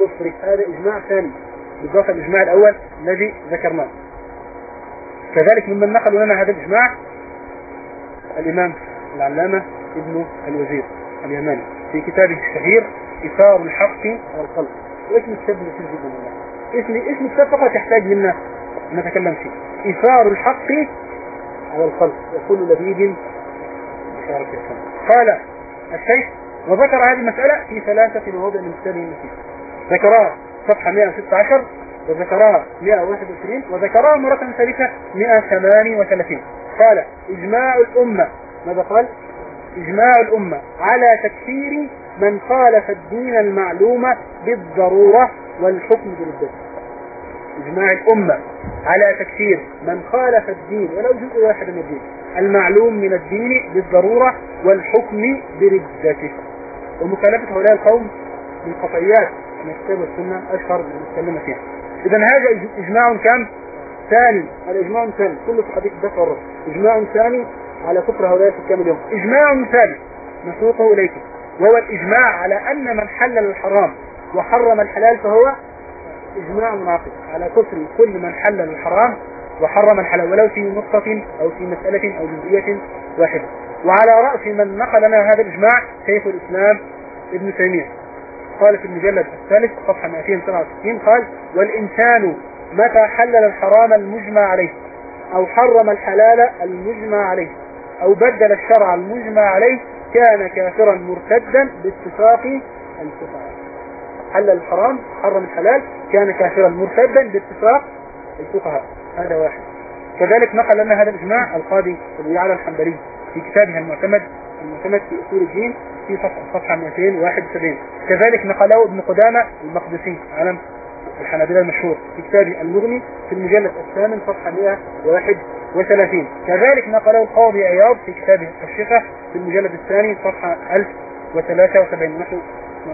كفر. هذا إجماع ثاني. بالضبط الإجماع الأول الذي ذكرناه. كذلك ممن نقلوا لنا هذا الإجماع الإمام العلامة ابن الوزير اليماني في كتابه الشهير إثار الحق والقلب. واسم الكتاب اللي اسم اسم الكتاب فقط يحتاج منا نتكلم فيه. إثار الحق على القلب يقول لبيد قال الشيخ وذكر هذه المسألة في ثلاثة مواضع من كتابه المسيح ذكرها صفحة 116 وذكرها 121 وذكرها مرة ثالثة 138 قال إجماع الأمة. ماذا قال؟ إجماع الأمة على تكفير من خالف الدين المعلوم بالضرورة والحكم بالضد إجماع الأمة على تكفير من خالف الدين ولو جزء واحد من الدين المعلوم من الدين بالضرورة والحكم بردته. ومخالفة هؤلاء القوم من قطعيات من الكتاب والسنة أشهر من نتكلم فيها. إذا هذا إجماع كم؟ ثاني. الإجماع الثاني كل في حديث الدفع والرد إجماع ثاني على كفر هؤلاء الحكام اليوم. إجماع ثالث نسوقه إليكم. وهو الإجماع على أن من حلل الحرام وحرم الحلال فهو إجماع منعقد على كفر كل من حلل الحرام وحرم الحلال. ولو في نقطة أو في مسألة أو جزئية واحدة. وعلى رأس من نقل لنا هذا الإجماع شيخ الإسلام ابن تيمية. قال في المجلد الثالث صفحة 267 قال والإنسان متى حلل الحرام المجمع عليه أو حرم الحلال المجمع عليه أو بدل الشرع المجمع عليه كان كافرا مرتدا باتفاق الفقهاء. حلل الحرام حرم الحلال كان كافرا مرتدا باتفاق الفقهاء. هذا واحد. كذلك نقل لنا هذا الإجماع القاضي أبو يعلى الحنبلي في كتابه المعتمد المعتمد في أصول الدين في صفحة 271 كذلك نقله ابن قدامة المقدسي علم الحنابلة المشهور في كتابه المغني في المجلد الثامن صفحة 131 كذلك نقله القاضي عياض في كتابه الشفة في المجلد الثاني صفحة 1073 نحن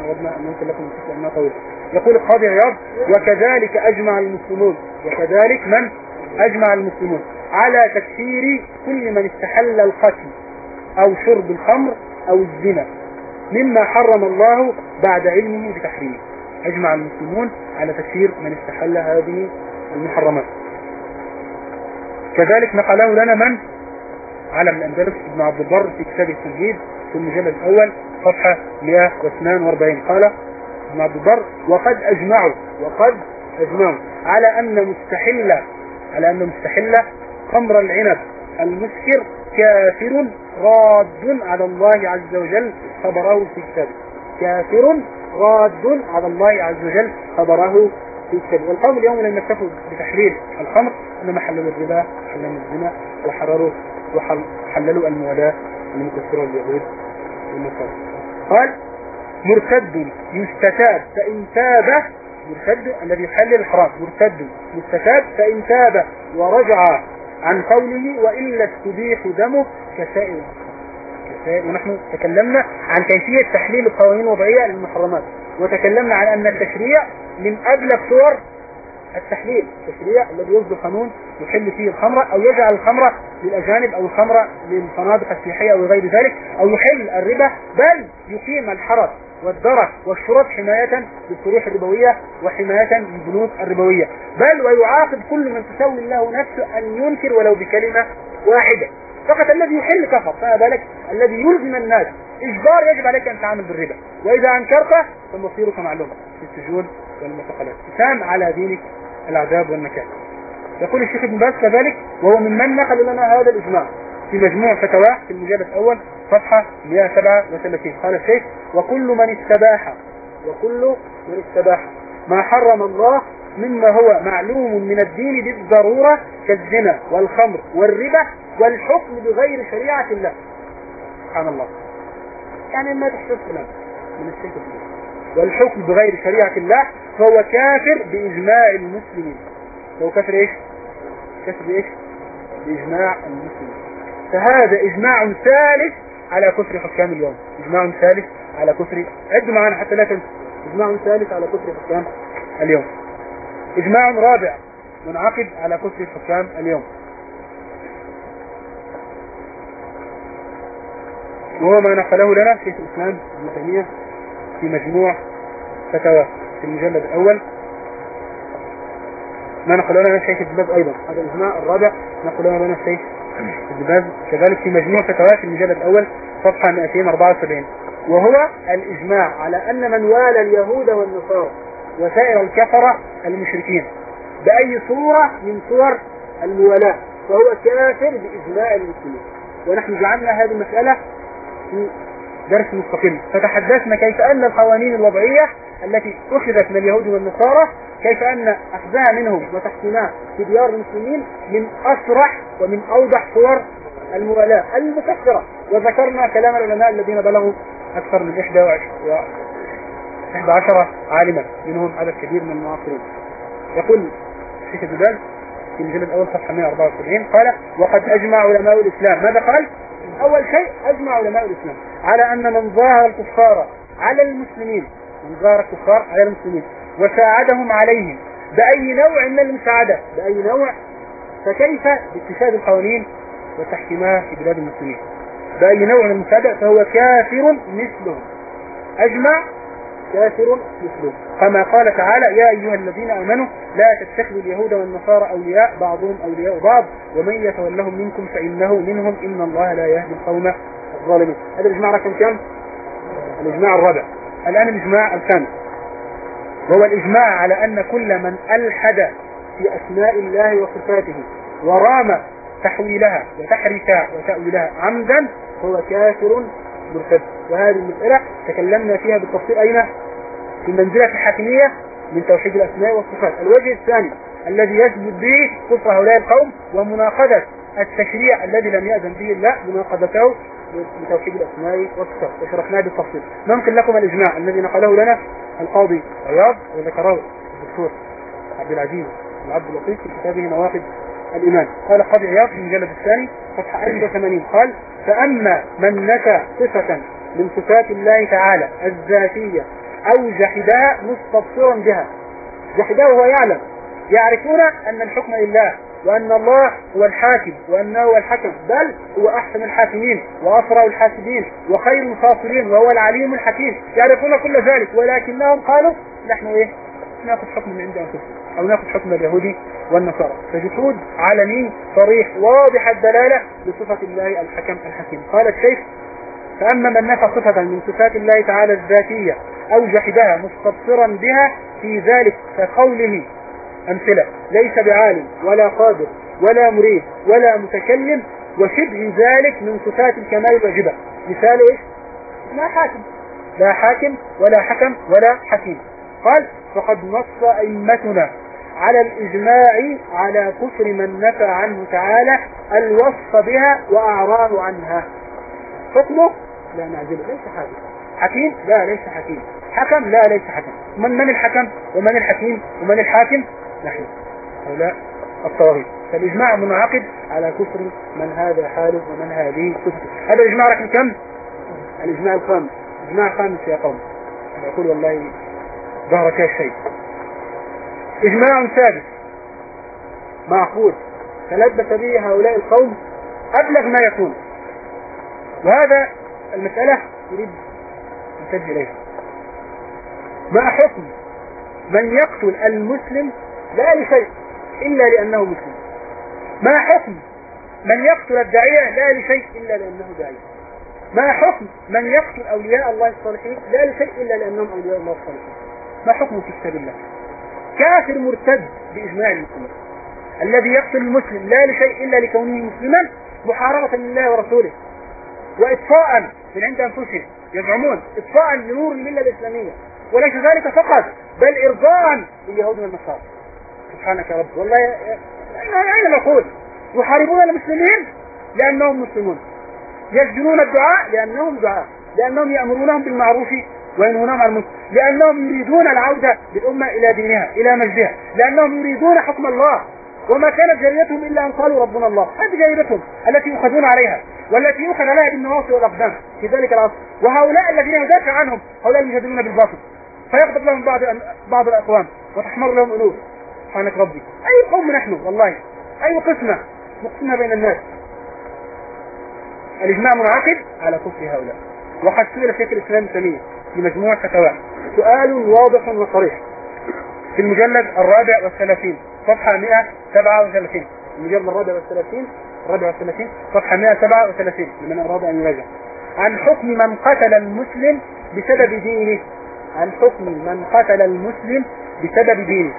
وضنا أن ننقل لكم أنها طويلة. يقول القاضي عياض وكذلك أجمع المسلمون وكذلك من؟ أجمع المسلمون على تكفير كل من استحل القتل. أو شرب الخمر أو الزنا مما حرم الله بعد علمه بتحريمه. أجمع المسلمون على تكفير من استحل هذه المحرمات. كذلك نقله لنا من؟ علم الأندلس ابن عبد البر في كتاب التمهيد في المجلد الأول صفحة 142 قال ابن عبد البر وقد أجمعوا وقد أجمعوا على أن مستحل على أن مستحل خمر العنب المسكر كافر راد على الله عز وجل خبره في كتابه كافر راد على الله عز وجل خبره في كتابه والقوم اليوم لم يكتفوا بتحليل الخمر إنما حللوا الربا حللوا الزنا وحرروا وحللوا الموالاة المكسرة اليهود والنصارى. قال مرتد يستتاب فإن تاب مرتد الذي يحلل الحرام. مرتد يستتاب فإن تاب ورجع عن قوله وإلا استبيح دمه كسائر ونحن تكلمنا عن كيفية تحليل القوانين الوضعية للمحرمات وتكلمنا عن أن التشريع من أبلغ صور التحليل التشريع الذي يصدر قانون يحل فيه الخمرة أو يجعل الخمرة للأجانب أو الخمرة للفنادق السياحية أو غير ذلك أو يحل الربا بل يقيم الحرس والدرك والشرط حماية للصروح الربوية وحماية للبنوك الربوية. بل ويعاقب كل من تسوي الله نفسه أن ينكر ولو بكلمة واحدة. فقط الذي يحل كفر فما بالك؟ الذي يلزم الناس إجبار يجب عليك أن تعامل بالربا. وإذا انكرت فمصيرك معلوم في السجون والمعتقلات سام على دينك العذاب والنكال يقول الشيخ ابن باز كذلك وهو ممن نقل لنا هذا الإجماع. في مجموع فتواه في المجلد الأول صفحة 137 قال الشيخ وكل من استباح وكل من استباح ما حرم الله مما هو معلوم من الدين بالضرورة كالزنا والخمر والربا والحكم بغير شريعة الله. سبحان الله. يعني ما تحسب من الشيخ والحكم بغير شريعة الله فهو كافر بإجماع المسلمين. فهو كافر إيش؟ كافر بإيش بإجماع المسلمين. فهذا إجماع ثالث على كفر حكام اليوم. إجماع ثالث على كفر عدوا معنا حتى لا تنسوا إجماع ثالث على كفر حكام اليوم. إجماع رابع منعقد على كفر حكام اليوم. وهو ما نقله لنا شيخ الإسلام ابن تيمية في مجموع فتاوى في المجلد الأول. ما نقل لنا الشيخ ابن أيضا. هذا الإجماع الرابع نقل لنا الشيخ ابن كذلك في مجموع فتاوى في المجلد الأول صفحة 274 وهو الإجماع على أن من والى اليهود والنصارى وسائر الكفرة المشركين بأي صورة من صور الموالاة فهو كافر بإجماع المسلمين. ونحن جعلنا هذه المسألة في درس مستقل. فتحدثنا كيف أن القوانين الوضعية التي أخذت من اليهود والنصارى كيف أن أخذها منهم وتحكيمها في ديار المسلمين من أصرح ومن أوضح صور الموالاة المكثرة وذكرنا كلام العلماء الذين بلغوا أكثر من 11 عالما منهم عدد كبير من المعاصرين. يقول الشيخ الجبال في الجلد الأول صفحة 174 قال وقد أجمع علماء الإسلام. ماذا قال؟ أول شيء أجمع علماء الإسلام على أن من ظاهر الكفار على المسلمين من ظاهر الكفار على المسلمين وساعدهم عليهم بأي نوع من المساعدة بأي نوع فكيف؟ باتخاذ القوانين وتحكيمها في بلاد المسلمين. بأي نوع من المساعدة؟ فهو كافر مثلهم. أجمع كافر مثله كما قال تعالى يا أيها الذين آمنوا لا تتخذوا اليهود والنصارى أولياء بعضهم أولياء بعض. ومن يتولهم منكم فإنه منهم. إن الله لا يهدي القوم الظالمين. هذا الإجماع رقم كم؟ الإجماع الرابع. الآن الإجماع الخامس وهو الإجماع على أن كل من ألحد في أسماء الله وصفاته ورام تحويلها وتحريفها وتأويلها عمدا هو كافر مرتد. وهذه المسألة تكلمنا فيها بالتفصيل أين؟ في المنزلة الحاكمية من توحيد الأسماء والصفات. الوجه الثاني الذي يثبت به كفر هؤلاء القوم ومناقضة التشريع الذي لم يأذن به الله مناقضته لتوحيد الأسماء والصفات. وشرحناه بالتفصيل. ممكن لكم الإجماع الذي نقله لنا القاضي عياض وذكره الدكتور عبد العزيز العبد اللطيف في كتابه نواقض الإيمان. قال القاضي عياض في المجلد الثاني صفحة 81 قال فأما من نفى صفة من صفات الله تعالى الذاتية أو جحدها مستبصرا بها. جحدها وهو يعلم. يعرفون أن الحكم لله وأن الله هو الحاكم وأنه هو الحكم بل هو أحسن الحاكمين وأسرع الحاسبين وخير الفاصلين وهو العليم الحكيم. يعرفون كل ذلك ولكنهم قالوا نحن إيه؟ نأخذ حكم من عند أنفسنا. أو نأخذ حكم اليهودي والنصارى. فجحود علني صريح. واضح الدلالة لصفة الله الحكم الحكيم. قال الشيخ فأما من نفى صفة من صفات الله تعالى الذاتية أو جحدها مستبصرا بها في ذلك كقوله أمثلة ليس بعالم ولا قادر ولا مريد ولا متكلم وشبه ذلك من صفات الكمال الواجبة مثال إيش؟ لا حاكم. لا حاكم ولا حكم ولا حكيم. قال فقد نص أئمتنا على الإجماع على كفر من نفى عنه تعالى الوصف بها وأعراض عنها. حكمه؟ لا نعزله ليس حاكم. حكيم؟ لا ليس حكيم. حكم؟ لا ليس حكم من من الحكم؟ ومن الحكيم؟ ومن الحاكم؟ نحن. هؤلاء الطواغيت فالإجماع منعقد على كفر من هذا حاله ومن هذه كفر. هذا الإجماع رقم كم؟ الإجماع الخامس. إجماع خامس يا قوم. يقول والله ظهرك الشيء إجماع سادس معقول تلبس به هؤلاء القوم أبلغ ما يكون. وهذا المسألة يريد ننتبه إليها ما حكم من يقتل المسلم لا لشيء إلا لأنه مسلم؟ ما حكم من يقتل الداعية لا لشيء إلا لأنه داعية؟ ما حكم من يقتل أولياء الله الصالحين لا لشيء إلا لأنهم أولياء الله الصالحين؟ ما حكمه في كتاب الله؟ كافر مرتد بإجماع المسلمين. الذي يقتل المسلم لا لشيء إلا لكونه مسلما محاربة لله ورسوله. وإطفاء من عند أنفسهم. يزعمون إطفاء لنور الملة الإسلامية. وليس ذلك فقط بل إرضاء لليهود والنصارى. سبحانك يا رب. والله أين نقول يحاربون المسلمين لأنهم مسلمون. يسجنون الدعاء لأنهم دعاء. لأنهم يأمرونهم بالمعروف وينهونهم عن المنكر لأنهم يريدون العودة بالأمة إلى دينها إلى مجدها. لأنهم يريدون حكم الله. وما كانت جريتهم إلا أن قالوا ربنا الله. هذه جريتهم التي يؤخذون عليها والتي يؤخذ عليها بالنواصي والأقدام في ذلك العصر. وهؤلاء الذين يدافع عنهم هؤلاء المجادلون بالباطل. فيغضب لهم بعض بعض الأقوام وتحمر لهم ألوف سبحانك ربي. أي قوم نحن؟ والله. أي قسمة مقسمة بين الناس. الإجماع منعقد على كفر هؤلاء. وقد سئل شيخ الإسلام تيمية. في مجموعة فتاوى. سؤال واضح وصريح. في المجلد الرابع والثلاثين صفحة 137 المجلد الرابع والثلاثين الرابع والثلاثين صفحة 137 لمن أراد أن يراجع. عن حكم من قتل المسلم بسبب دينه. عن حكم من قتل المسلم بسبب دينه.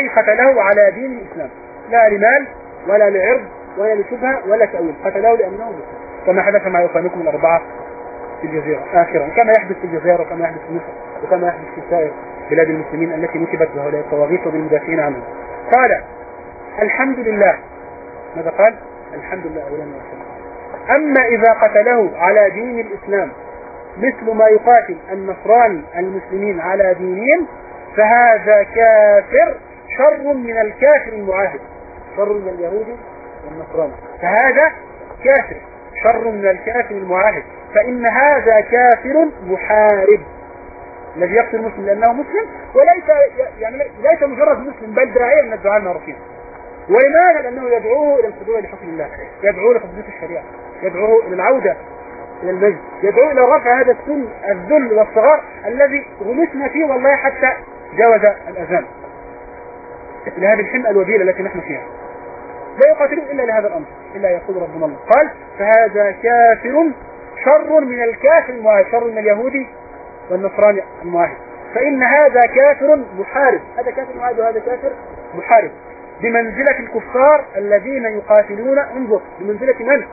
أي قتله على دين الإسلام. لا لمال ولا لعرض ولا لشبهة ولا تأويل. قتله لأنه مسلم. كما حدث مع إخوانكم الأربعة في الجزيرة آخرا. كما يحدث في الجزيرة وكما يحدث في مصر وكما يحدث في سائر بلاد المسلمين التي نكبت بهؤلاء الطواغيت وبالمدافعين عنهم. قال الحمد لله. ماذا قال؟ الحمد لله أولا وسلم أما إذا قتله على دين الإسلام مثل ما يقاتل النصراني المسلمين على دينهم فهذا كافر شر من الكافر المعاهد شر من اليهود والنصراني. فهذا كافر. شر من الكافر المعاهد فإن هذا كافر محارب. الذي يقتل المسلم لأنه مسلم وليس يعني ليس مجرد مسلم بل داعية من الدعاء المعروفين. ولماذا؟ لأنه يدعوه إلى الخضوع لحكم الله يدعوه لتطبيق الشريعة يدعوه إلى العودة إلى المجد يدعو إلى رفع هذا السن الذل والصغار الذي غمسنا فيه والله حتى جاوز الأذان. لهذه الحمى الوبيلة التي نحن فيها. لا يقاتلون إلا لهذا الأمر إلا يقول ربنا الله. قال فهذا كافر شر من الكافر المعاهد شر من اليهودي والنصراني المعاهد فإن هذا كافر محارب. هذا كافر معاهد وهذا كافر محارب. بمنزلة الكفار الذين يقاتلون انظر بمنزلة من؟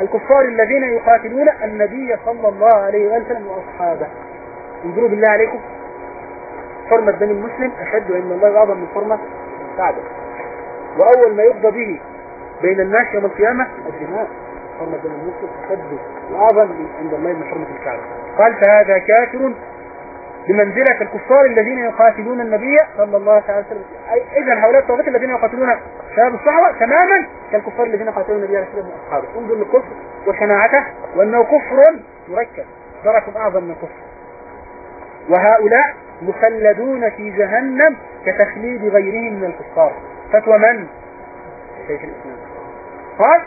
الكفار الذين يقاتلون النبي صلى الله عليه وسلم وأصحابه. انظروا بالله عليكم. حرمة بني المسلم أشد عند الله أعظم من حرمة الكعبة. وأول ما يقضى به بين الناس يوم القيامة الدماء حرمة بني المسلم أشد وأعظم عند الله من حرمة الكعبة. قال فهذا كافر بمنزلة الكفار الذين يقاتلون النبي صلى الله عليه وسلم. إذا هؤلاء الطاغوت الذين يقاتلون شباب الصحوة تماما كالكفار الذين يقاتلون النبي عليه الصلاة والسلام. أصحابه انظر للكفر وشناعته وأنه كفر مركب. درك أعظم من كفر. وهؤلاء مخلدون في جهنم كتخليد غيرهم من الكفار. فتوى من؟ شيخ الإسلام. قال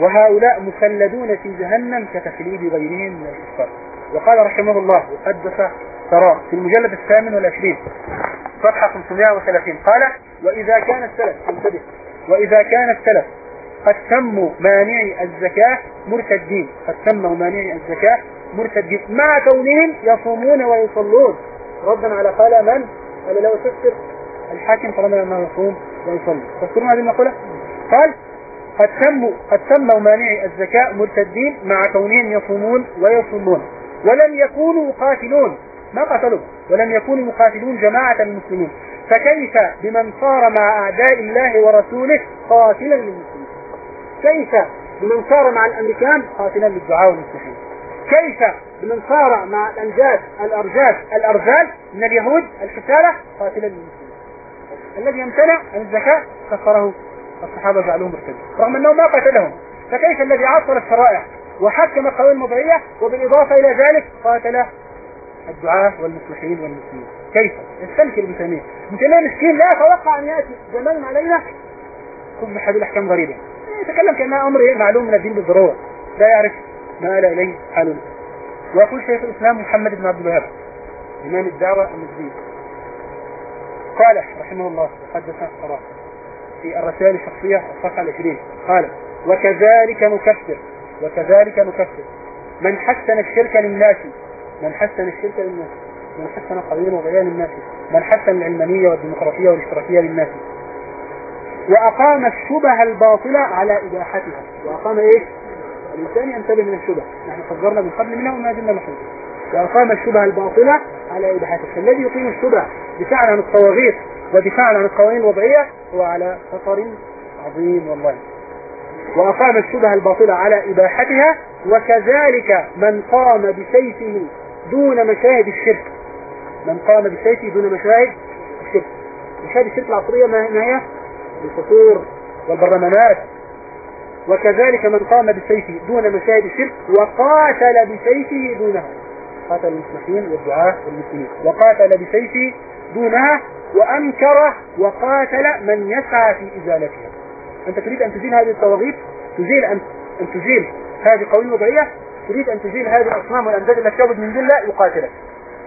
وهؤلاء مخلدون في جهنم كتخليد غيرهم من الكفار. وقال رحمه الله وقدس ترى في المجلد الثامن والعشرين صفحة 530 قال وإذا كان السلف انتبه وإذا كان السلف قد سموا مانعي الزكاة مرتدين. قد سموا مانعي الزكاة مرتدين. مع كونهم يصومون ويصلون. ردا على قال من؟ قال لو تفسر الحاكم طالما انه يصوم ويصلي. تذكرون هذه المقولة؟ قال قد سموا قد سموا مانعي الزكاة مرتدين مع كونهم يصومون ويصومون. ولم يكونوا يقاتلون ما قتلوا ولم يكونوا يقاتلون جماعة المسلمين. فكيف بمن صار مع أعداء الله ورسوله قاتلا للمسلمين؟ كيف بمن صار مع الأمريكان قاتلا للدعاء والمسلمين؟ كيف بمن صار مع الأنجاز الأرجاز الأرجال من اليهود الحسالة قاتلا للمسلمين؟ الذي يمتنع عن الزكاة كفره. الصحابة جعلوهم مرتدين رغم أنه ما قتلهم. فكيف الذي عطل الشرائع وحكم القوانين المضعية وبالإضافة إلى ذلك قاتل الدعاة والمصلحين والمسلمين؟ كيف؟ يستنكر ابن تيمية. ابن تيمية مسكين لا يتوقع أن يأتي. زمان علينا ثم بحديث أحكام غريبة. يتكلم كأنها أمر معلوم من الدين بالضرورة. لا يعرف ما آل إليه حالنا ويقول شيخ الإسلام محمد بن عبد الوهاب. إمام الدعوة النجدية قال رحمه الله وقدس قرار في الرسائل الشخصية الصفحة العشرين. قال وكذلك نكفر وكذلك نكفر. من حسن الشرك للناس من حسن الشرك للناس من حسن قوانين وبيان الناس من حسن العلمانية والديمقراطية والاشتراكية للناس. وأقام الشبه الباطلة على إباحتها. وأقام إيه؟ الإنسان ينتبه من الشبه نحن حذرنا من قبل منها وما زلنا نحذر وأقام الشبه الباطلة على إباحتها فالذي يقيم الشبه دفاعا عن الطواغيت ودفاعا عن القوانين الوضعية هو على خطر عظيم والله. وأقام الشبه الباطلة على إباحتها وكذلك من قام بسيفه دون مشاهد الشرك. من قام بسيفه دون مشاهد الشرك. مشاهد الشرك العصرية ما هي؟ الفطور والبرلمانات وكذلك من قام بسيفه دون مشاهد الشرك وقاتل بسيفه دونها قاتل المسلمين والدعاة والمسلمين وقاتل بسيفه دونها وأنكر وقاتل من يسعى في إزالتها. أنت تريد أن تزيل هذه الطواغيت؟ تزيل أن, أن تزيل هذه قوانين وضعية؟ تريد أن تزيل هذه الأصنام والأمداد التي تعبد من دون الله يقاتلك.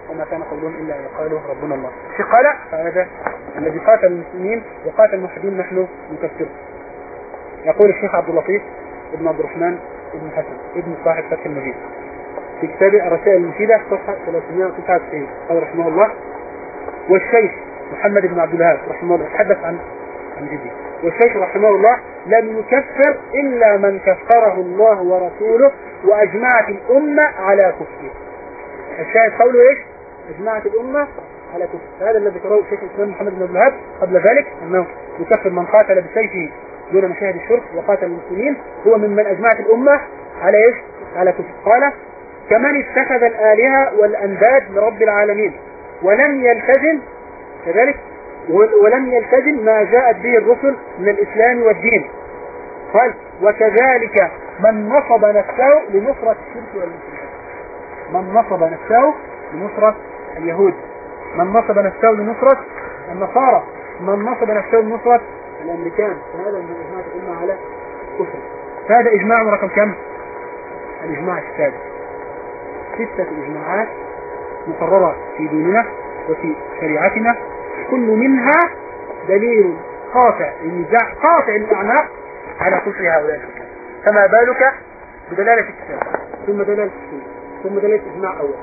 وما كان قولهم إلا أن يقالوا ربنا الله. الشيخ قال فهذا الذي قاتل المسلمين وقاتل الموحدين نحن نكفره يقول الشيخ عبد اللطيف ابن عبد الرحمن ابن حسن ابن صاحب فتح المجيد. في كتاب الرسائل المفيدة صفحة 399 قال رحمه الله والشيخ محمد بن عبد الوهاب رحمه الله يتحدث عن عن جدي. والشيخ رحمه الله لم يكفر إلا من كفره الله ورسوله وأجمعت الأمة على كفره. الشاهد قوله إيش؟ أجمعت الأمة على كفر هذا الذي ذكره الشيخ الإسلام محمد بن عبد الوهاب قبل ذلك أنه يكفر من قاتل بسيفه دون مشاهد الشرك وقاتل المسلمين. هو ممن أجمعت الأمة على إيش؟ على كفر قال كمن اتخذ الآلهة والأنداد لرب العالمين. ولم يلتزم كذلك ولم يلتزم ما جاءت به الرسل من الإسلام والدين. قال وكذلك من نصب نفسه لنصرة الشرك والمسلمين من نصب نفسه لنصرة اليهود. من نصب نفسه لنصرة النصارى. من نصب نفسه لنصرة الأمريكان. فهذا من إجماع الأمة على كفر. فهذا إجماع رقم كم؟ الإجماع السادس ستة إجماعات مقررة في ديننا وفي شريعتنا كل منها دليل قاطع النزاع قاطع الأعناق على كفر هؤلاء فما بالك بدلالة الكتاب ثم دلالة السنة ثم دلالة إجماع أول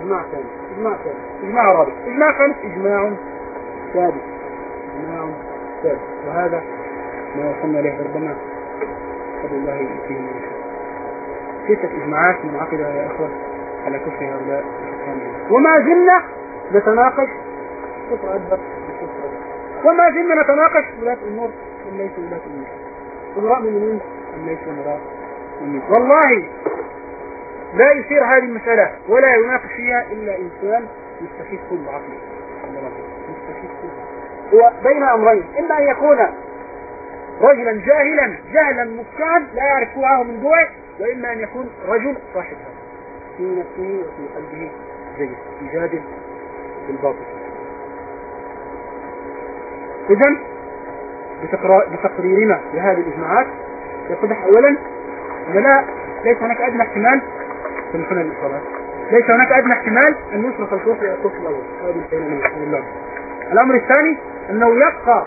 إجماع ثاني إجماع ثاني إجماع رابع إجماع خامس إجماع سادس إجماع سادس. وهذا ما وصلنا إليه ربما فضل الله من ستة إجماعات منعقدة يا أخوة. على كفر هؤلاء وما زلنا نتناقش. كفر أكبر وما زلنا نتناقش. ولاة الأمور أم ليسوا ولاة الأمور أمراء من مين أم ليسوا أمراء من مين والله لا يثير هذه المسألة ولا يناقش فيها إلا إنسان يستفيد كل عقله. هو بين أمرين. إما أن يكون رجلا جاهلا جهلا مفكعا لا يعرف كوعه من جوعه وإما أن يكون رجل صاحب في نفسه وفي قلبه زيد يجادل بالباطل إذا بتقريرنا لهذه الإجماعات يتضح أولا أن لا ليس هناك أدنى احتمال في الحنة للصلاة ليس هناك أدنى احتمال أن يصرف إلى الكفر الأول. هذه الأمر الثاني. أنه يبقى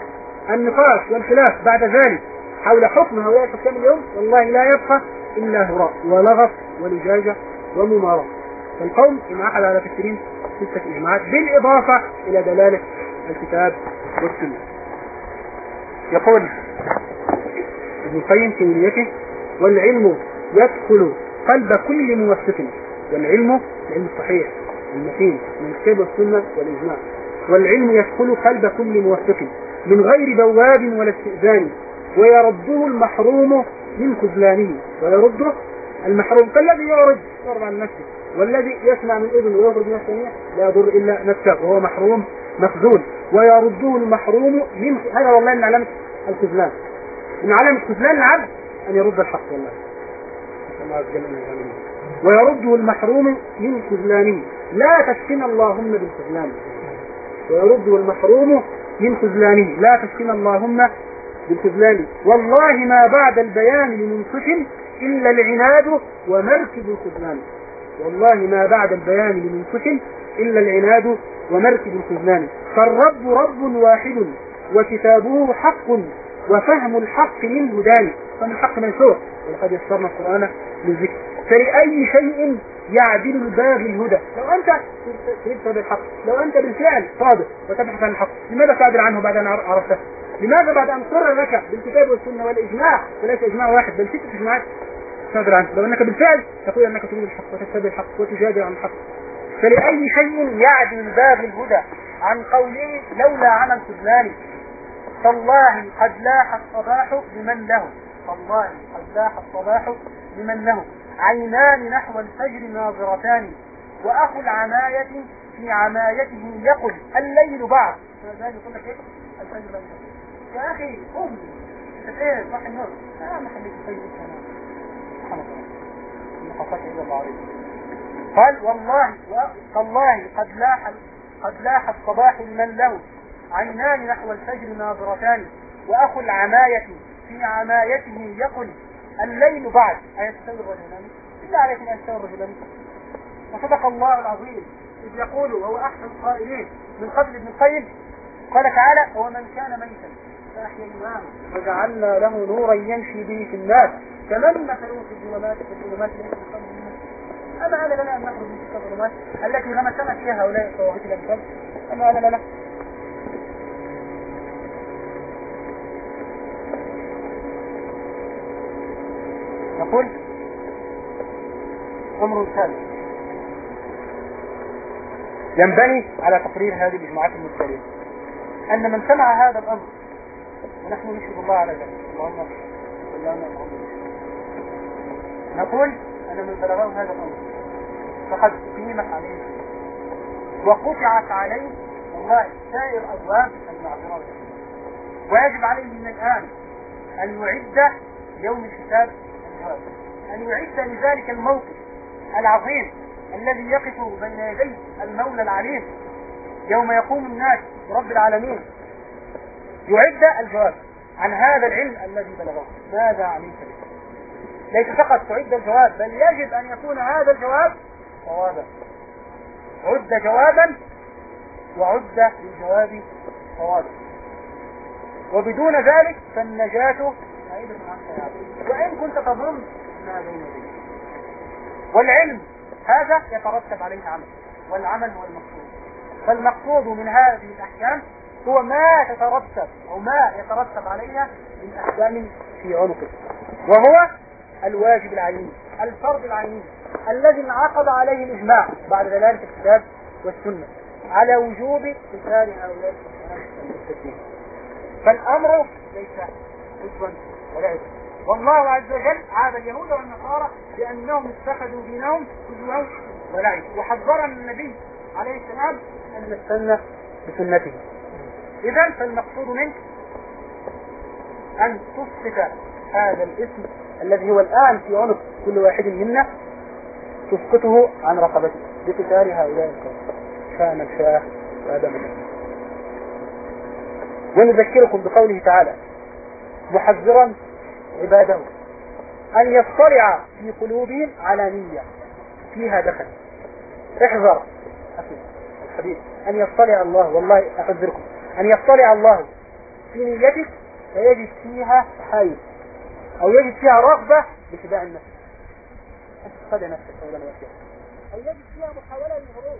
النقاش والخلاف بعد ذلك حول حكم هؤلاء الحكام اليوم والله لا يبقى إلا هراء ولغط ولجاجة وممارسة. فالقوم انعقد على تفسيرين ستة إجماعات بالإضافة إلى دلالة الكتاب والسنة. يقول ابن القيم في نيته والعلم يدخل قلب كل موفق والعلم العلم الصحيح المتين من الكتاب والسنة والإجماع. والعلم يدخل قلب كل موفق من غير بواب ولا استئذان ويرده المحروم من خذلانه ويرده المحروم. فالذي يعرض يعرض عن نفسه والذي يسمع من إذن ويخرج من السميع لا يضر إلا نفسه وهو محروم مخذول ويرده المحروم من هذا والله من علامة الخذلان. من علامة خذلان العبد أن يرد الحق والله. ويرده المحروم من خذلانه. لا تفتن اللهم بالخذلان ويرده المحروم من خذلانه. لا تفتن اللهم بالخذلان والله ما بعد البيان لمنصف إلا العناد ومركب الخذلان والله ما بعد البيان لمنصف إلا العناد ومركب الخذلان فالرب رب واحد وكتابه حق وفهم الحق منه داني فمن الحق منشور ولقد يسرنا القرآن للذكر. فلأي شيء يعدل الباغي الهدى؟ لو أنت تبحث بالحق لو أنت بالفعل صادق وتبحث عن الحق لماذا تعدل عنه بعد أن عرفته؟ لماذا بعد أن قر لك بالكتاب والسنة والإجماع؟ وليس إجماع واحد بل ستة إجماعات. تعدل عنه لو أنك بالفعل تقول أنك تريد الحق وتتبع الحق وتجادل عن الحق. فلأي شيء يعدل الباغي الهدى عن قوله لولا عمل خذلان فالله قد لاح الصباح لمن له. فالله قد لاح الصباح لمن له. عينان نحو الفجر ناظرتان. وأخو العماية في عمايته يقل الليل بعد. ذلك يقول لك إيه؟ الفجر يا أخي قم إيه صح النور. لا ما خليك الفجر سبحان الله قال والله والله قد لاح قد لاح الصباح لمن له. عينان نحو الفجر ناظرتان. وأخو العماية في عمايته يقل الليل بعد. أيستوي الرجلان إلا عليكم أن يستوي الرجلان وصدق الله العظيم. إذ يقول وهو أحسن القائلين من قبل ابن القيم قال تعالى ومن كان ميتا. وجعلنا له نورا يمشي به في الناس. كمن مثلوه في الظلمات في الظلمات أما أنا لنا أن نخرج من تلك الظلمات التي غمسنا فيها هؤلاء الصواغيث الأمثال أما أنا لنا. يقول أمر ثالث ينبني على تقرير هذه الإجماعات المتتالية أن من سمع هذا الأمر ونحن نشهد الله على ذلك. اللهم اللهم نقول أن من بلغه هذا الأمر. فقد قيمت عليه. وقطعت عليه والله سائر أبواب المعذرات. ويجب عليه من الآن أن يعد يوم الحساب أن يعد لذلك الموقف العظيم الذي يقف بين يدي المولى العليم يوم يقوم الناس برب العالمين. يعد الجواب عن هذا العلم الذي بلغه. ماذا عملت به ليس فقط تعد الجواب بل يجب أن يكون هذا الجواب صوابا عد جوابا وعد للجواب صوابا وبدون ذلك فالنجاة بعيدة عنك وإن كنت تظن ما بين يديك. والعلم هذا يترتب عليه عمل والعمل هو المقصود. فالمقصود من هذه الأحكام هو ما تترتب أو ما يترتب عليها من أحكام في عنقه وهو الواجب العيني الفرض العيني الذي انعقد عليه الإجماع بعد دلالة الكتاب والسنة على وجوب قتال هؤلاء فالأمر ليس حزبا ولا والله عز وجل عاد اليهود والنصارى بأنهم اتخذوا دينهم هزوا ولعب وحذرنا النبي عليه السلام أن نستنى بسنته. إذا فالمقصود منك أن تسقط هذا الاسم الذي هو الآن في عنق كل واحد منا تسقطه عن رقبته بقتال هؤلاء القوم. شاء شاء وهذا من ونذكركم بقوله تعالى محذرا عباده أن يطلع في قلوبهم على نية فيها دخل. احذر أخي الحبيب أن يطلع الله والله أحذركم. أن يطلع الله في نيتك فيجد فيها حيث أو يجد فيها رغبة باتباع النفس. أن تخدع نفسك أولا وأخيرا. أو يجد فيها محاولة للهروب.